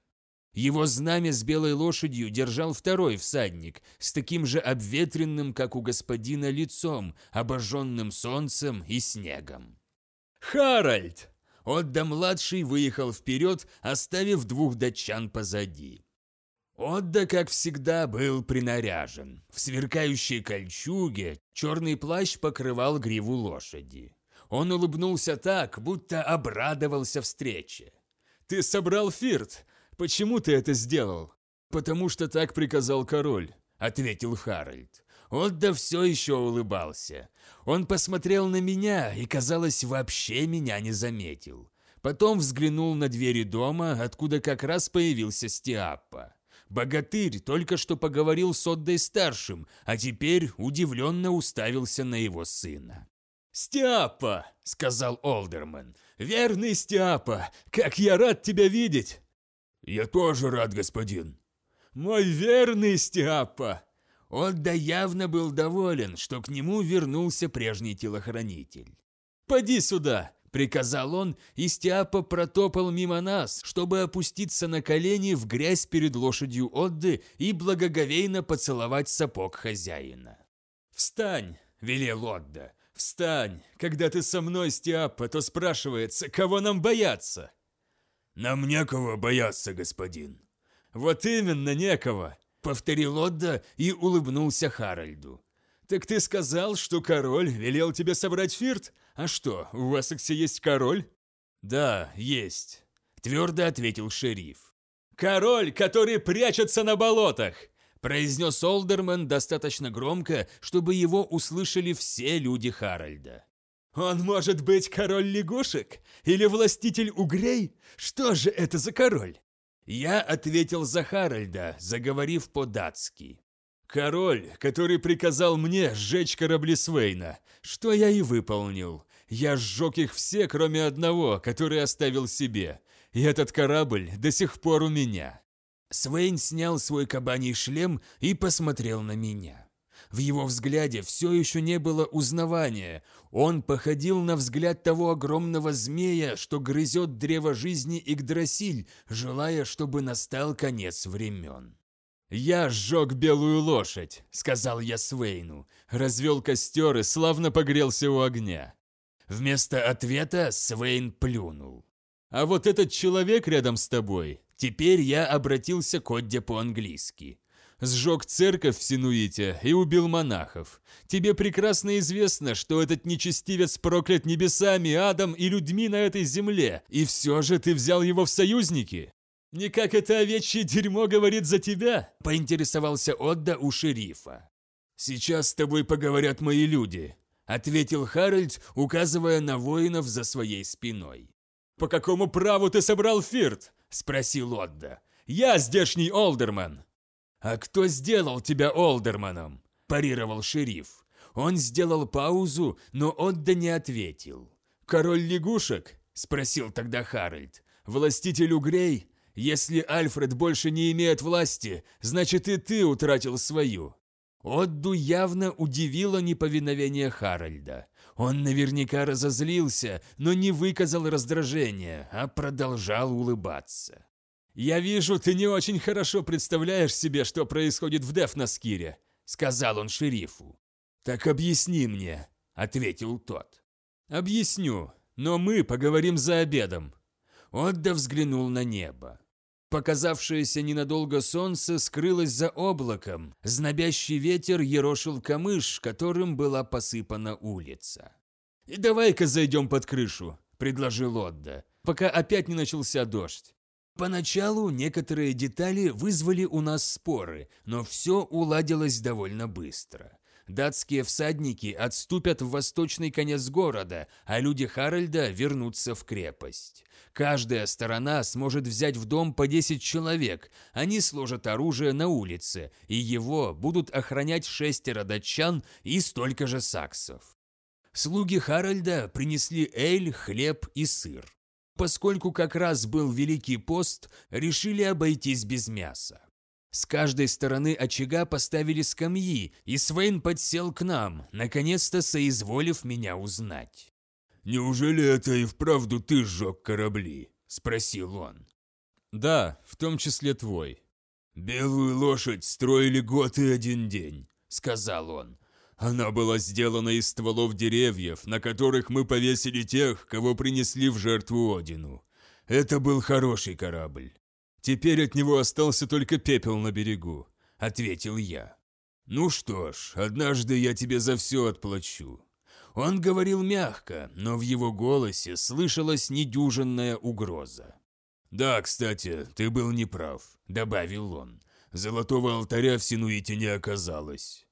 Его знамя с белой лошадью держал второй всадник, с таким же обветренным, как у господина, лицом, обожженным солнцем и снегом. «Харальд!» Отда-младший выехал вперед, оставив двух датчан позади. Отда, как всегда, был принаряжен. В сверкающей кольчуге черный плащ покрывал гриву лошади. Он улыбнулся так, будто обрадовался встрече. «Ты собрал фирт? Почему ты это сделал?» «Потому что так приказал король», — ответил Харальд. Отда все еще улыбался. Он посмотрел на меня и, казалось, вообще меня не заметил. Потом взглянул на двери дома, откуда как раз появился Стиаппа. Богатырь только что поговорил с Отдой-старшим, а теперь удивленно уставился на его сына. «Стяпа!» — сказал Олдерман. «Верный Стяпа! Как я рад тебя видеть!» «Я тоже рад, господин!» «Мой верный Стяпа!» Отда явно был доволен, что к нему вернулся прежний телохранитель. «Поди сюда!» Приказал он, и Стиапа протопал мимо нас, чтобы опуститься на колени в грязь перед лошадью Отды и благоговейно поцеловать сапог хозяина. «Встань!» – велел Отда. «Встань! Когда ты со мной, Стиапа, то спрашивается, кого нам бояться?» «Нам некого бояться, господин», Вот именно, некого, повторил Отда и улыбнулся Харальду. Так ты сказал, что король велел тебе собрать фирт? А что, у Эссексе есть король? Да, есть, твердо ответил шериф. Король, который прячется на болотах, произнес Олдерман достаточно громко, чтобы его услышали все люди Харальда. «Он может быть король лягушек? Или властитель угрей? Что же это за король?» Я ответил за Харальда, заговорив по-датски. «Король, который приказал мне сжечь корабли Свейна, что я и выполнил. Я сжег их все, кроме одного, который оставил себе. И этот корабль до сих пор у меня». Свейн снял свой кабаний шлем и посмотрел на меня. В его взгляде все еще не было узнавания. Он походил на взгляд того огромного змея, что грызет древо жизни Игдрасиль, желая, чтобы настал конец времен. «Я сжег белую лошадь», — сказал я Свейну, развел костер и славно погрелся у огня. Вместо ответа Свейн плюнул. «А вот этот человек рядом с тобой...» Теперь я обратился к Одде по-английски сжег церковь в Синуите и убил монахов. Тебе прекрасно известно, что этот нечестивец проклят небесами, адом и людьми на этой земле, и все же ты взял его в союзники. Не как это овечье дерьмо говорит за тебя?» – поинтересовался Отда у шерифа. «Сейчас с тобой поговорят мои люди», – ответил Харальд, указывая на воинов за своей спиной. «По какому праву ты собрал фирт?» – спросил Отда. «Я здешний олдерман». «А кто сделал тебя Олдерманом?» – парировал шериф. Он сделал паузу, но Отда не ответил. «Король лягушек?» – спросил тогда Харальд. «Властитель угрей? Если Альфред больше не имеет власти, значит и ты утратил свою». Отду явно удивило неповиновение Харальда. Он наверняка разозлился, но не выказал раздражения, а продолжал улыбаться. «Я вижу, ты не очень хорошо представляешь себе, что происходит в Дефнаскире», — сказал он шерифу. «Так объясни мне», — ответил тот. «Объясню, но мы поговорим за обедом». Отда взглянул на небо. Показавшееся ненадолго солнце скрылось за облаком, знобящий ветер ерошил камыш, которым была посыпана улица. «Давай-ка зайдем под крышу», — предложил Отда, пока опять не начался дождь. Поначалу некоторые детали вызвали у нас споры, но все уладилось довольно быстро. Датские всадники отступят в восточный конец города, а люди Харальда вернутся в крепость. Каждая сторона сможет взять в дом по 10 человек, они сложат оружие на улице, и его будут охранять шестеро датчан и столько же саксов. Слуги Харальда принесли эль, хлеб и сыр поскольку как раз был Великий пост, решили обойтись без мяса. С каждой стороны очага поставили скамьи, и Свейн подсел к нам, наконец-то соизволив меня узнать. «Неужели это и вправду ты сжег корабли?» – спросил он. «Да, в том числе твой». «Белую лошадь строили год и один день», – сказал он. Она была сделана из стволов деревьев, на которых мы повесили тех, кого принесли в жертву Одину. Это был хороший корабль. Теперь от него остался только пепел на берегу, ответил я. Ну что ж, однажды я тебе за все отплачу. Он говорил мягко, но в его голосе слышалась недюжинная угроза. «Да, кстати, ты был неправ», — добавил он. «Золотого алтаря в Синуите не оказалось.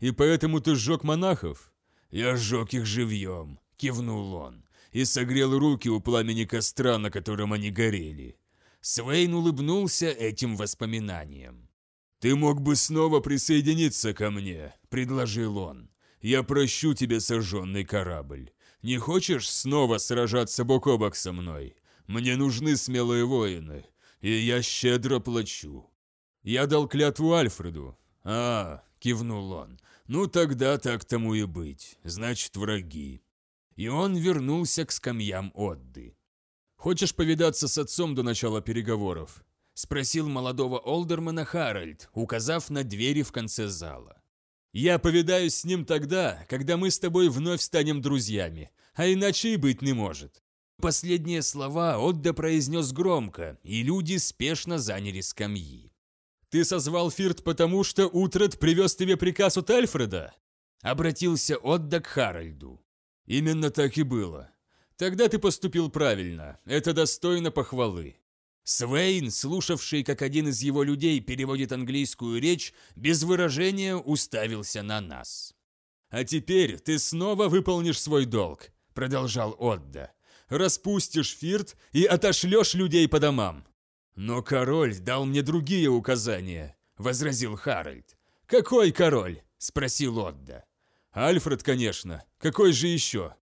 И поэтому ты сжег монахов?» «Я сжег их живьем», – кивнул он, и согрел руки у пламени костра, на котором они горели. Свейн улыбнулся этим воспоминанием. «Ты мог бы снова присоединиться ко мне», – предложил он. «Я прощу тебе сожженный корабль. Не хочешь снова сражаться бок о бок со мной? Мне нужны смелые воины, и я щедро плачу». «Я дал клятву Альфреду». «А, кивнул он. Ну тогда так тому и быть. Значит, враги. И он вернулся к скамьям Отды. Хочешь повидаться с отцом до начала переговоров? спросил молодого олдермана Харальд, указав на двери в конце зала. Я повидаюсь с ним тогда, когда мы с тобой вновь станем друзьями, а иначе и быть не может. Последние слова Отда произнес громко, и люди спешно заняли скамьи. «Ты созвал Фирт потому, что Утред привез тебе приказ от Альфреда?» Обратился Отда к Харальду. «Именно так и было. Тогда ты поступил правильно, это достойно похвалы». Свейн, слушавший, как один из его людей переводит английскую речь, без выражения уставился на нас. «А теперь ты снова выполнишь свой долг», — продолжал Отда. «Распустишь Фирт и отошлешь людей по домам». «Но король дал мне другие указания», — возразил Харальд. «Какой король?» — спросил Отда. «Альфред, конечно. Какой же еще?»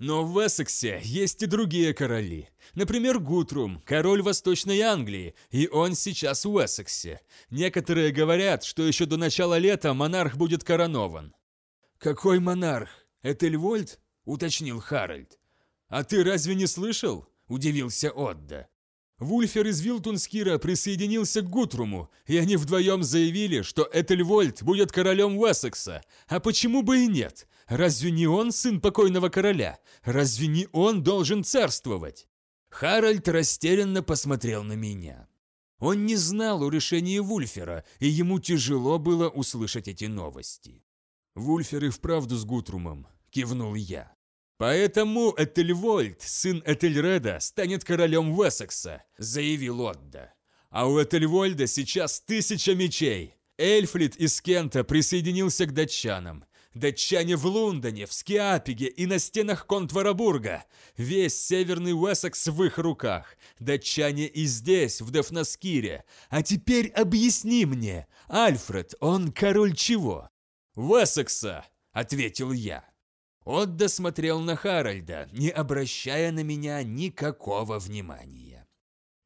Но в Эссексе есть и другие короли. Например, Гутрум, король Восточной Англии, и он сейчас в Эссексе. Некоторые говорят, что еще до начала лета монарх будет коронован. «Какой монарх? Этельвольд?» – уточнил Харальд. «А ты разве не слышал?» – удивился Отда. Вульфер из Вилтунскира присоединился к Гутруму, и они вдвоем заявили, что Этельвольд будет королем Уэссекса. А почему бы и нет? Разве не он сын покойного короля? Разве не он должен царствовать? Харальд растерянно посмотрел на меня. Он не знал о решении Вульфера, и ему тяжело было услышать эти новости. «Вульфер и вправду с Гутрумом», – кивнул я. «Поэтому Этельвольд, сын Этельреда, станет королем Уэссекса», – заявил Отда. «А у Этельвольда сейчас тысяча мечей. Эльфлит из Кента присоединился к датчанам. Датчане в Лондоне, в Скиапиге и на стенах Контварабурга. Весь северный Уэссекс в их руках. Датчане и здесь, в Дефнаскире. А теперь объясни мне, Альфред, он король чего?» «Уэссекса», — ответил я. Отда смотрел на Харальда, не обращая на меня никакого внимания.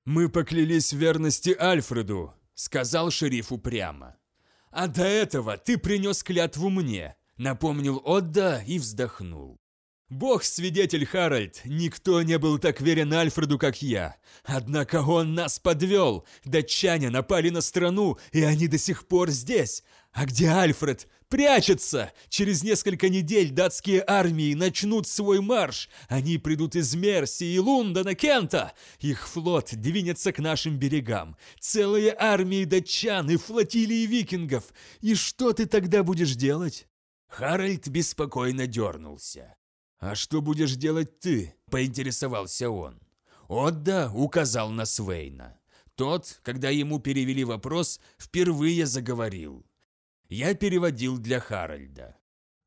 «Мы поклялись верности Альфреду», — сказал шериф упрямо. «А до этого ты принес клятву мне», — напомнил Отда и вздохнул. «Бог свидетель, Харальд, никто не был так верен Альфреду, как я. Однако он нас подвел. Датчане напали на страну, и они до сих пор здесь. А где Альфред? Прячется! Через несколько недель датские армии начнут свой марш. Они придут из Мерсии, Лундона, Кента. Их флот двинется к нашим берегам. Целые армии датчан и флотилии викингов. И что ты тогда будешь делать?» Харальд беспокойно дернулся. «А что будешь делать ты?» – поинтересовался он. Отда указал на Свейна. Тот, когда ему перевели вопрос, впервые заговорил. Я переводил для Харальда.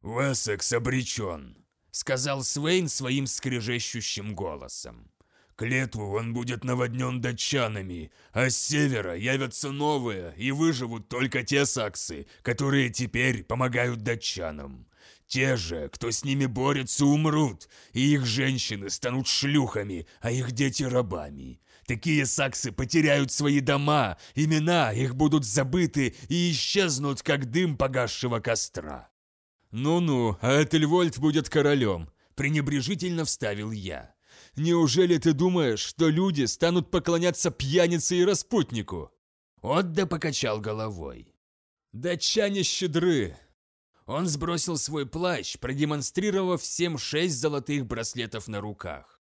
«Уэссекс обречен», — сказал Свейн своим скрежещущим голосом. «Клетву он будет наводнен датчанами, а с севера явятся новые, и выживут только те саксы, которые теперь помогают датчанам. Те же, кто с ними борется, умрут, и их женщины станут шлюхами, а их дети рабами. Такие саксы потеряют свои дома, имена их будут забыты и исчезнут, как дым погасшего костра. «Ну-ну, а Этельвольд будет королем», – пренебрежительно вставил я. «Неужели ты думаешь, что люди станут поклоняться пьянице и распутнику?» Отда покачал головой. «Датчане щедры». Он сбросил свой плащ, продемонстрировав всем шесть золотых браслетов на руках.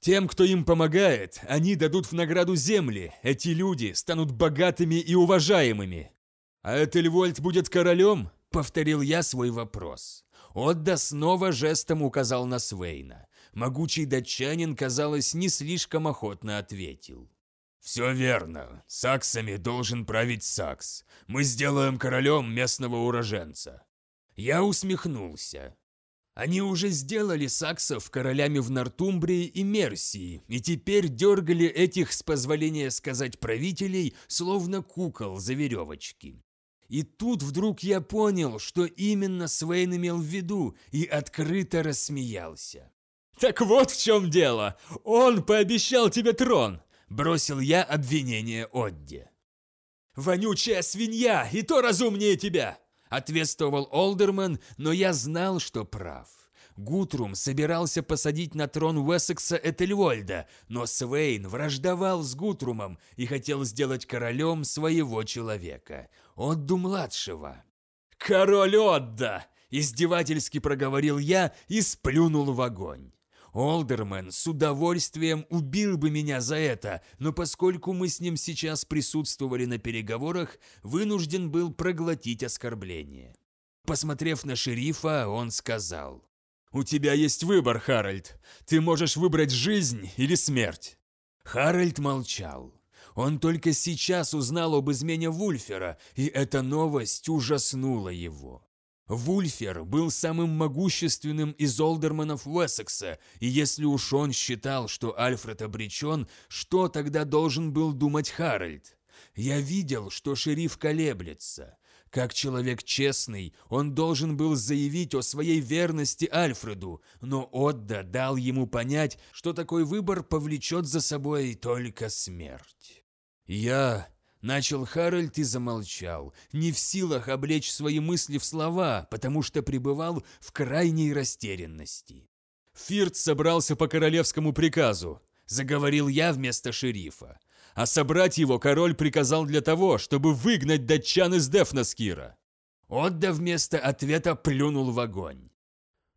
Тем, кто им помогает, они дадут в награду земли. Эти люди станут богатыми и уважаемыми. А Этельвольд будет королем? Повторил я свой вопрос. Отда снова жестом указал на Свейна. Могучий датчанин, казалось, не слишком охотно ответил. «Все верно. Саксами должен править Сакс. Мы сделаем королем местного уроженца». Я усмехнулся. Они уже сделали саксов королями в Нортумбрии и Мерсии, и теперь дергали этих, с позволения сказать, правителей, словно кукол за веревочки. И тут вдруг я понял, что именно Свейн имел в виду, и открыто рассмеялся. «Так вот в чем дело! Он пообещал тебе трон!» – бросил я обвинение Одде. «Вонючая свинья, и то разумнее тебя!» ответствовал Олдерман, но я знал, что прав. Гутрум собирался посадить на трон Уэссекса Этельвольда, но Свейн враждовал с Гутрумом и хотел сделать королем своего человека, Отду-младшего. «Король Отда!» – издевательски проговорил я и сплюнул в огонь. Олдермен с удовольствием убил бы меня за это, но поскольку мы с ним сейчас присутствовали на переговорах, вынужден был проглотить оскорбление. Посмотрев на шерифа, он сказал, «У тебя есть выбор, Харальд. Ты можешь выбрать жизнь или смерть». Харальд молчал. Он только сейчас узнал об измене Вульфера, и эта новость ужаснула его. Вульфер был самым могущественным из олдерманов Уэссекса, и если уж он считал, что Альфред обречен, что тогда должен был думать Харальд? Я видел, что шериф колеблется. Как человек честный, он должен был заявить о своей верности Альфреду, но Отда дал ему понять, что такой выбор повлечет за собой только смерть. Я Начал Харальд и замолчал, не в силах облечь свои мысли в слова, потому что пребывал в крайней растерянности. «Фирт собрался по королевскому приказу», – заговорил я вместо шерифа. «А собрать его король приказал для того, чтобы выгнать датчан из Дефнаскира». Отда вместо ответа плюнул в огонь.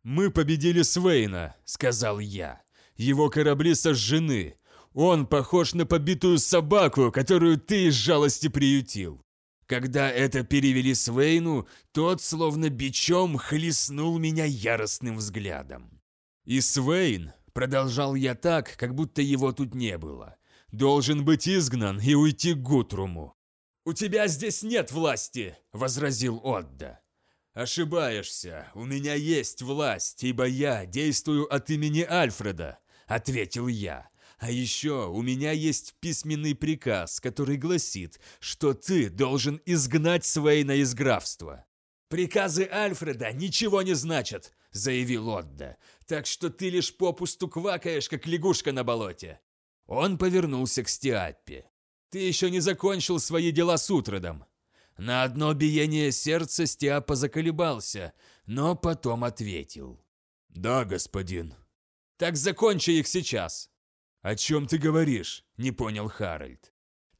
«Мы победили Свейна», – сказал я. «Его корабли сожжены, он похож на побитую собаку, которую ты из жалости приютил. Когда это перевели Свейну, тот словно бичом хлестнул меня яростным взглядом. И Свейн, продолжал я так, как будто его тут не было, должен быть изгнан и уйти к Гутруму. «У тебя здесь нет власти!» – возразил Отда. «Ошибаешься, у меня есть власть, ибо я действую от имени Альфреда», – ответил я. А еще у меня есть письменный приказ, который гласит, что ты должен изгнать Свейна из графства. «Приказы Альфреда ничего не значат», – заявил Отда, «так что ты лишь попусту квакаешь, как лягушка на болоте». Он повернулся к Стиаппе. «Ты еще не закончил свои дела с Утродом». На одно биение сердца Стиапа заколебался, но потом ответил. «Да, господин». «Так закончи их сейчас». «О чем ты говоришь?» – не понял Харальд.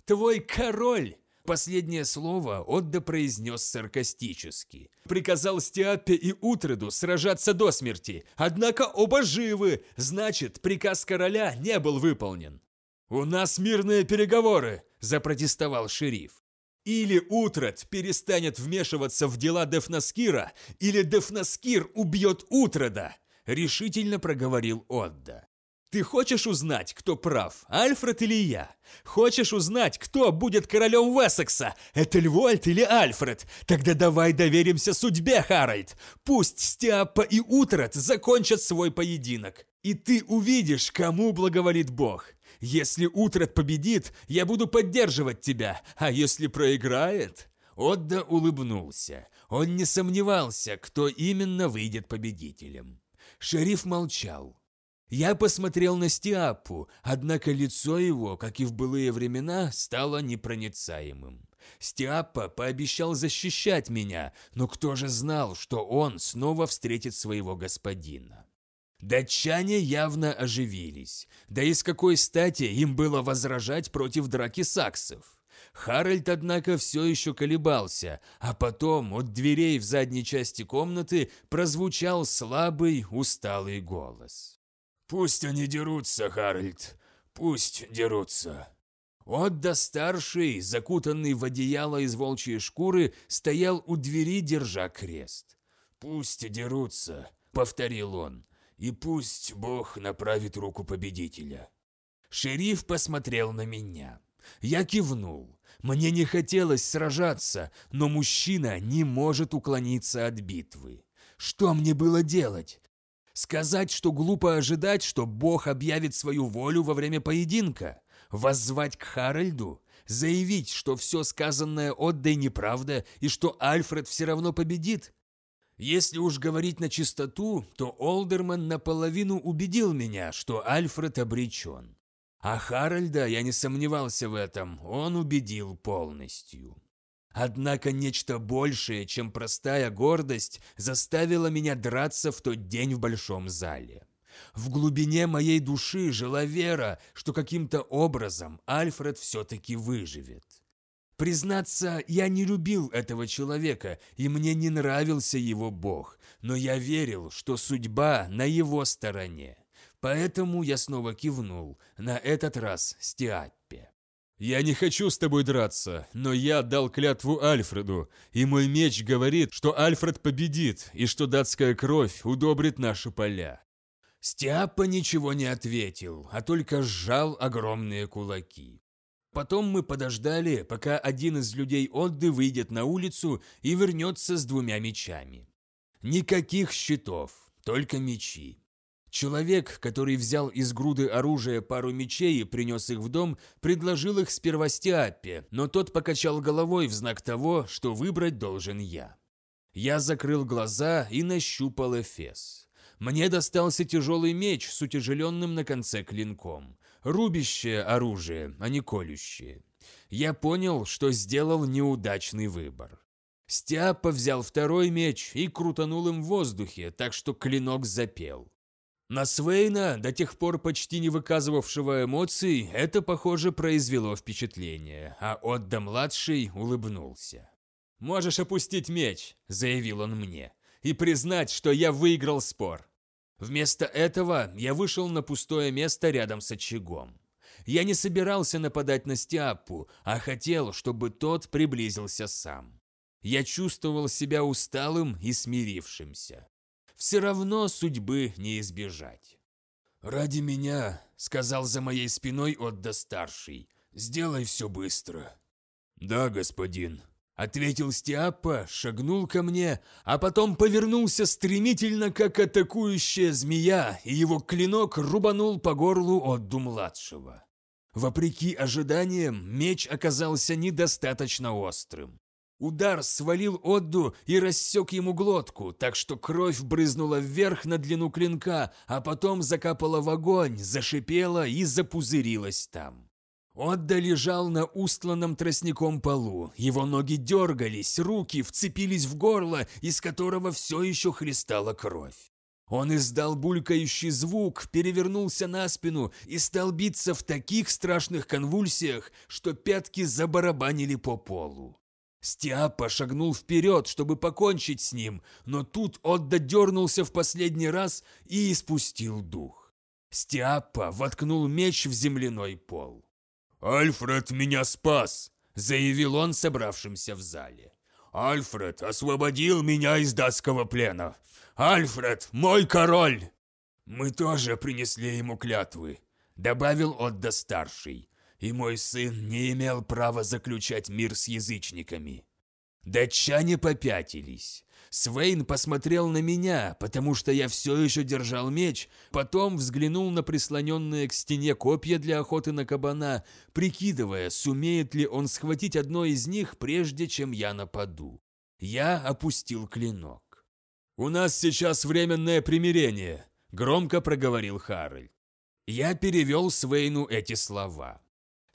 «Твой король!» Последнее слово Отда произнес саркастически. Приказал Стиапе и Утреду сражаться до смерти, однако оба живы, значит, приказ короля не был выполнен. «У нас мирные переговоры», – запротестовал шериф. «Или Утред перестанет вмешиваться в дела Дефнаскира, или Дефнаскир убьет Утреда», – решительно проговорил Отда. Ты хочешь узнать, кто прав, Альфред или я? Хочешь узнать, кто будет королем Уэссекса, Этельвольд или Альфред? Тогда давай доверимся судьбе, Харальд. Пусть Стиаппа и Утрат закончат свой поединок. И ты увидишь, кому благоволит Бог. Если Утрат победит, я буду поддерживать тебя, а если проиграет... Отда улыбнулся. Он не сомневался, кто именно выйдет победителем. Шериф молчал. Я посмотрел на Стиапу, однако лицо его, как и в былые времена, стало непроницаемым. Стиапа пообещал защищать меня, но кто же знал, что он снова встретит своего господина? Датчане явно оживились. Да и с какой стати им было возражать против драки саксов? Харальд, однако, все еще колебался, а потом от дверей в задней части комнаты прозвучал слабый, усталый голос. «Пусть они дерутся, Харальд, пусть дерутся». Отда старший, закутанный в одеяло из волчьей шкуры, стоял у двери, держа крест. «Пусть дерутся», — повторил он, — «и пусть Бог направит руку победителя». Шериф посмотрел на меня. Я кивнул. Мне не хотелось сражаться, но мужчина не может уклониться от битвы. Что мне было делать? Сказать, что глупо ожидать, что Бог объявит свою волю во время поединка? Воззвать к Харальду? Заявить, что все сказанное Отдой неправда и что Альфред все равно победит? Если уж говорить на чистоту, то Олдерман наполовину убедил меня, что Альфред обречен. А Харальда, я не сомневался в этом, он убедил полностью. Однако нечто большее, чем простая гордость, заставило меня драться в тот день в большом зале. В глубине моей души жила вера, что каким-то образом Альфред все-таки выживет. Признаться, я не любил этого человека, и мне не нравился его бог, но я верил, что судьба на его стороне. Поэтому я снова кивнул, на этот раз Стиаппе. «Я не хочу с тобой драться, но я дал клятву Альфреду, и мой меч говорит, что Альфред победит, и что датская кровь удобрит наши поля». Стиаппа ничего не ответил, а только сжал огромные кулаки. Потом мы подождали, пока один из людей Отды выйдет на улицу и вернется с двумя мечами. Никаких щитов, только мечи. Человек, который взял из груды оружия пару мечей и принес их в дом, предложил их сперва Стиаппе, но тот покачал головой в знак того, что выбрать должен я. Я закрыл глаза и нащупал эфес. Мне достался тяжелый меч с утяжеленным на конце клинком. Рубящее оружие, а не колющее. Я понял, что сделал неудачный выбор. Стиаппа взял второй меч и крутанул им в воздухе, так что клинок запел. На Свейна, до тех пор почти не выказывавшего эмоций, это, похоже, произвело впечатление, а Отда-младший улыбнулся. «Можешь опустить меч», – заявил он мне, – «и признать, что я выиграл спор». Вместо этого я вышел на пустое место рядом с очагом. Я не собирался нападать на Стиаппу, а хотел, чтобы тот приблизился сам. Я чувствовал себя усталым и смирившимся все равно судьбы не избежать. «Ради меня», — сказал за моей спиной Отда-старший, — «сделай все быстро». «Да, господин», — ответил Стиаппа, шагнул ко мне, а потом повернулся стремительно, как атакующая змея, и его клинок рубанул по горлу Отду-младшего. Вопреки ожиданиям, меч оказался недостаточно острым. Удар свалил Отду и рассек ему глотку, так что кровь брызнула вверх на длину клинка, а потом закапала в огонь, зашипела и запузырилась там. Отда лежал на устланном тростником полу, его ноги дергались, руки вцепились в горло, из которого все еще хлестала кровь. Он издал булькающий звук, перевернулся на спину и стал биться в таких страшных конвульсиях, что пятки забарабанили по полу. Стиапа шагнул вперед, чтобы покончить с ним, но тут Отда дернулся в последний раз и испустил дух. Стиапа воткнул меч в земляной пол. «Альфред меня спас!» – заявил он собравшимся в зале. «Альфред освободил меня из датского плена! Альфред, мой король!» «Мы тоже принесли ему клятвы», – добавил Отда-старший и мой сын не имел права заключать мир с язычниками. Датчане попятились. Свейн посмотрел на меня, потому что я все еще держал меч, потом взглянул на прислоненные к стене копья для охоты на кабана, прикидывая, сумеет ли он схватить одно из них, прежде чем я нападу. Я опустил клинок. «У нас сейчас временное примирение», – громко проговорил Харальд. Я перевел Свейну эти слова.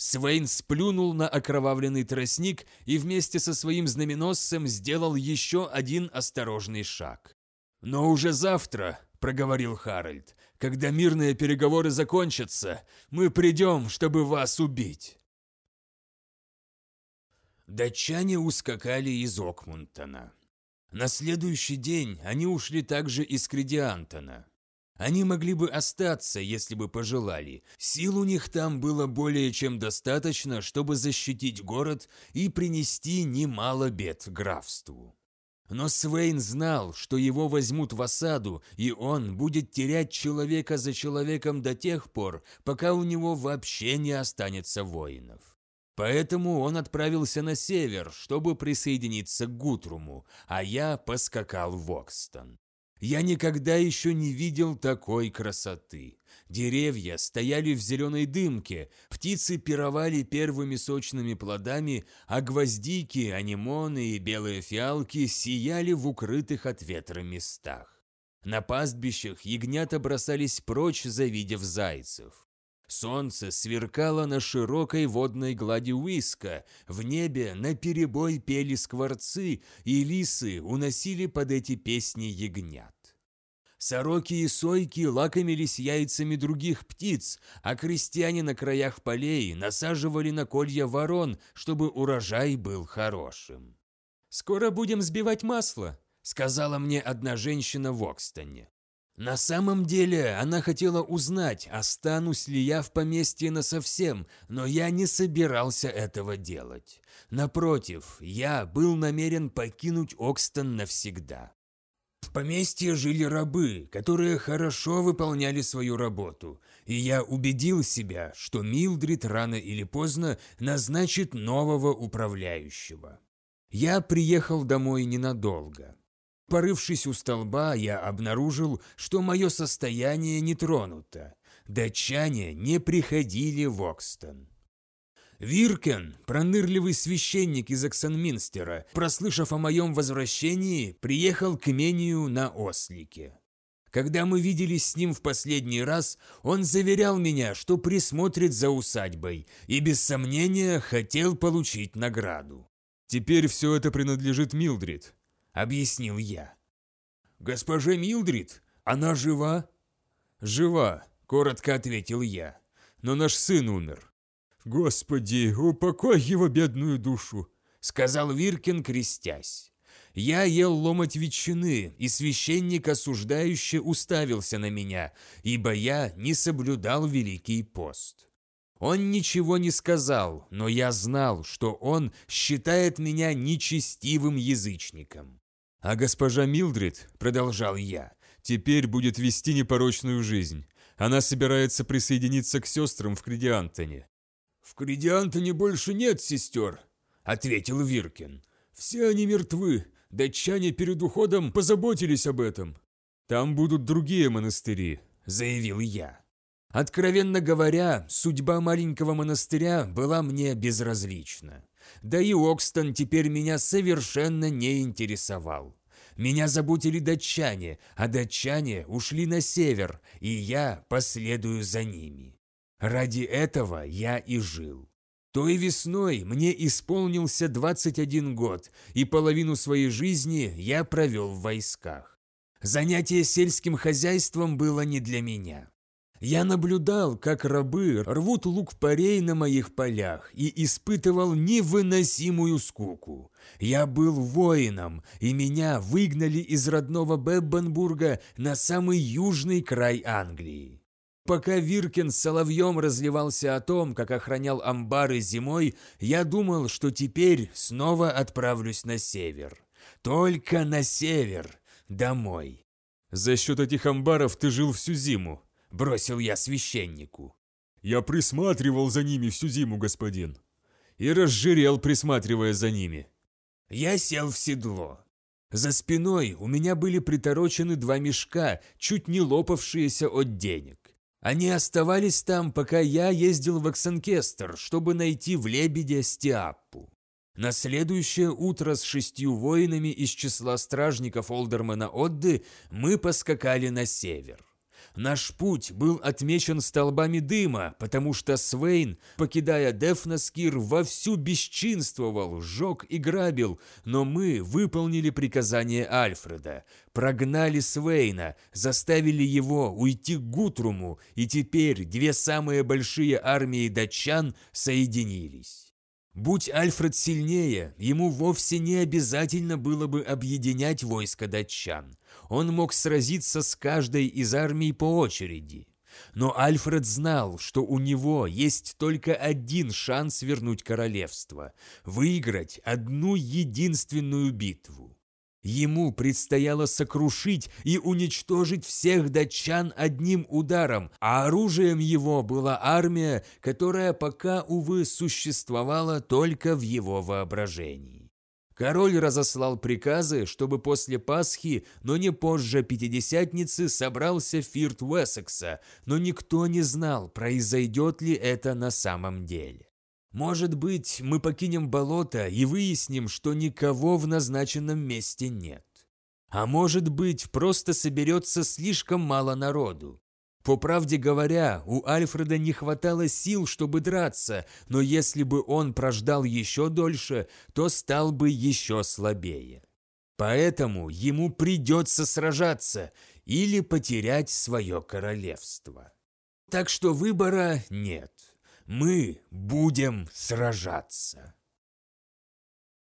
Свейн сплюнул на окровавленный тростник и вместе со своим знаменосцем сделал еще один осторожный шаг. «Но уже завтра», – проговорил Харальд, – «когда мирные переговоры закончатся, мы придем, чтобы вас убить». Датчане ускакали из Окмунтона. На следующий день они ушли также из Кредиантона. Они могли бы остаться, если бы пожелали. Сил у них там было более чем достаточно, чтобы защитить город и принести немало бед графству. Но Свейн знал, что его возьмут в осаду, и он будет терять человека за человеком до тех пор, пока у него вообще не останется воинов. Поэтому он отправился на север, чтобы присоединиться к Гутруму, а я поскакал в Окстон. Я никогда еще не видел такой красоты. Деревья стояли в зеленой дымке, птицы пировали первыми сочными плодами, а гвоздики, анимоны и белые фиалки сияли в укрытых от ветра местах. На пастбищах ягнята бросались прочь, завидев зайцев. Солнце сверкало на широкой водной глади Уиска, в небе на перебой пели скворцы, и лисы уносили под эти песни ягнят. Сороки и сойки лакомились яйцами других птиц, а крестьяне на краях полей насаживали на колья ворон, чтобы урожай был хорошим. «Скоро будем сбивать масло», — сказала мне одна женщина в Окстоне. На самом деле она хотела узнать, останусь ли я в поместье насовсем, но я не собирался этого делать. Напротив, я был намерен покинуть Окстон навсегда. В поместье жили рабы, которые хорошо выполняли свою работу, и я убедил себя, что Милдрид рано или поздно назначит нового управляющего. Я приехал домой ненадолго. Порывшись у столба, я обнаружил, что мое состояние не тронуто. Датчане не приходили в Окстон. Виркен, пронырливый священник из Оксенминстера, прослышав о моем возвращении, приехал к имению на Ослике. Когда мы виделись с ним в последний раз, он заверял меня, что присмотрит за усадьбой и без сомнения хотел получить награду. «Теперь все это принадлежит Милдрид», — объяснил я. «Госпоже Милдрид? Она жива?» «Жива», — коротко ответил я. «Но наш сын умер». «Господи, упокой его бедную душу», — сказал Виркин, крестясь. Я ел ломоть ветчины, и священник осуждающе уставился на меня, ибо я не соблюдал Великий пост. Он ничего не сказал, но я знал, что он считает меня нечестивым язычником. «А госпожа Милдрид, — продолжал я, — теперь будет вести непорочную жизнь. Она собирается присоединиться к сестрам в Кридиантоне». «В Кридиантоне больше нет сестер», — ответил Виркин. «Все они мертвы. Датчане перед уходом позаботились об этом». «Там будут другие монастыри», — заявил я. Откровенно говоря, судьба маленького монастыря была мне безразлична. Да и Окстон теперь меня совершенно не интересовал. Меня заботили датчане, а датчане ушли на север, и я последую за ними. Ради этого я и жил. Той весной мне исполнился 21 год, и половину своей жизни я провел в войсках. Занятие сельским хозяйством было не для меня. Я наблюдал, как рабы рвут лук-порей на моих полях и испытывал невыносимую скуку. Я был воином, и меня выгнали из родного Беббенбурга на самый южный край Англии. Пока Виркин с соловьем разливался о том, как охранял амбары зимой, я думал, что теперь снова отправлюсь на север. Только на север, домой. «За счет этих амбаров ты жил всю зиму», – бросил я священнику. «Я присматривал за ними всю зиму, господин». «И разжирел, присматривая за ними». Я сел в седло. За спиной у меня были приторочены два мешка, чуть не лопавшиеся от денег. Они оставались там, пока я ездил в Оксенкестер, чтобы найти в лебедя Стиаппу. На следующее утро с шестью воинами из числа стражников Олдермана Отды мы поскакали на север. Наш путь был отмечен столбами дыма, потому что Свейн, покидая Дефнаскир, вовсю бесчинствовал, сжег и грабил, но мы выполнили приказание Альфреда, прогнали Свейна, заставили его уйти к Гутруму, и теперь две самые большие армии датчан соединились. Будь Альфред сильнее, ему вовсе не обязательно было бы объединять войско датчан. Он мог сразиться с каждой из армий по очереди. Но Альфред знал, что у него есть только один шанс вернуть королевство – выиграть одну единственную битву. Ему предстояло сокрушить и уничтожить всех датчан одним ударом, а оружием его была армия, которая пока, увы, существовала только в его воображении. Король разослал приказы, чтобы после Пасхи, но не позже Пятидесятницы, собрался фирт Уэссекса, но никто не знал, произойдет ли это на самом деле. Может быть, мы покинем болото и выясним, что никого в назначенном месте нет. А может быть, просто соберется слишком мало народу. По правде говоря, у Альфреда не хватало сил, чтобы драться, но если бы он прождал еще дольше, то стал бы еще слабее. Поэтому ему придется сражаться или потерять свое королевство. Так что выбора нет мы будем сражаться.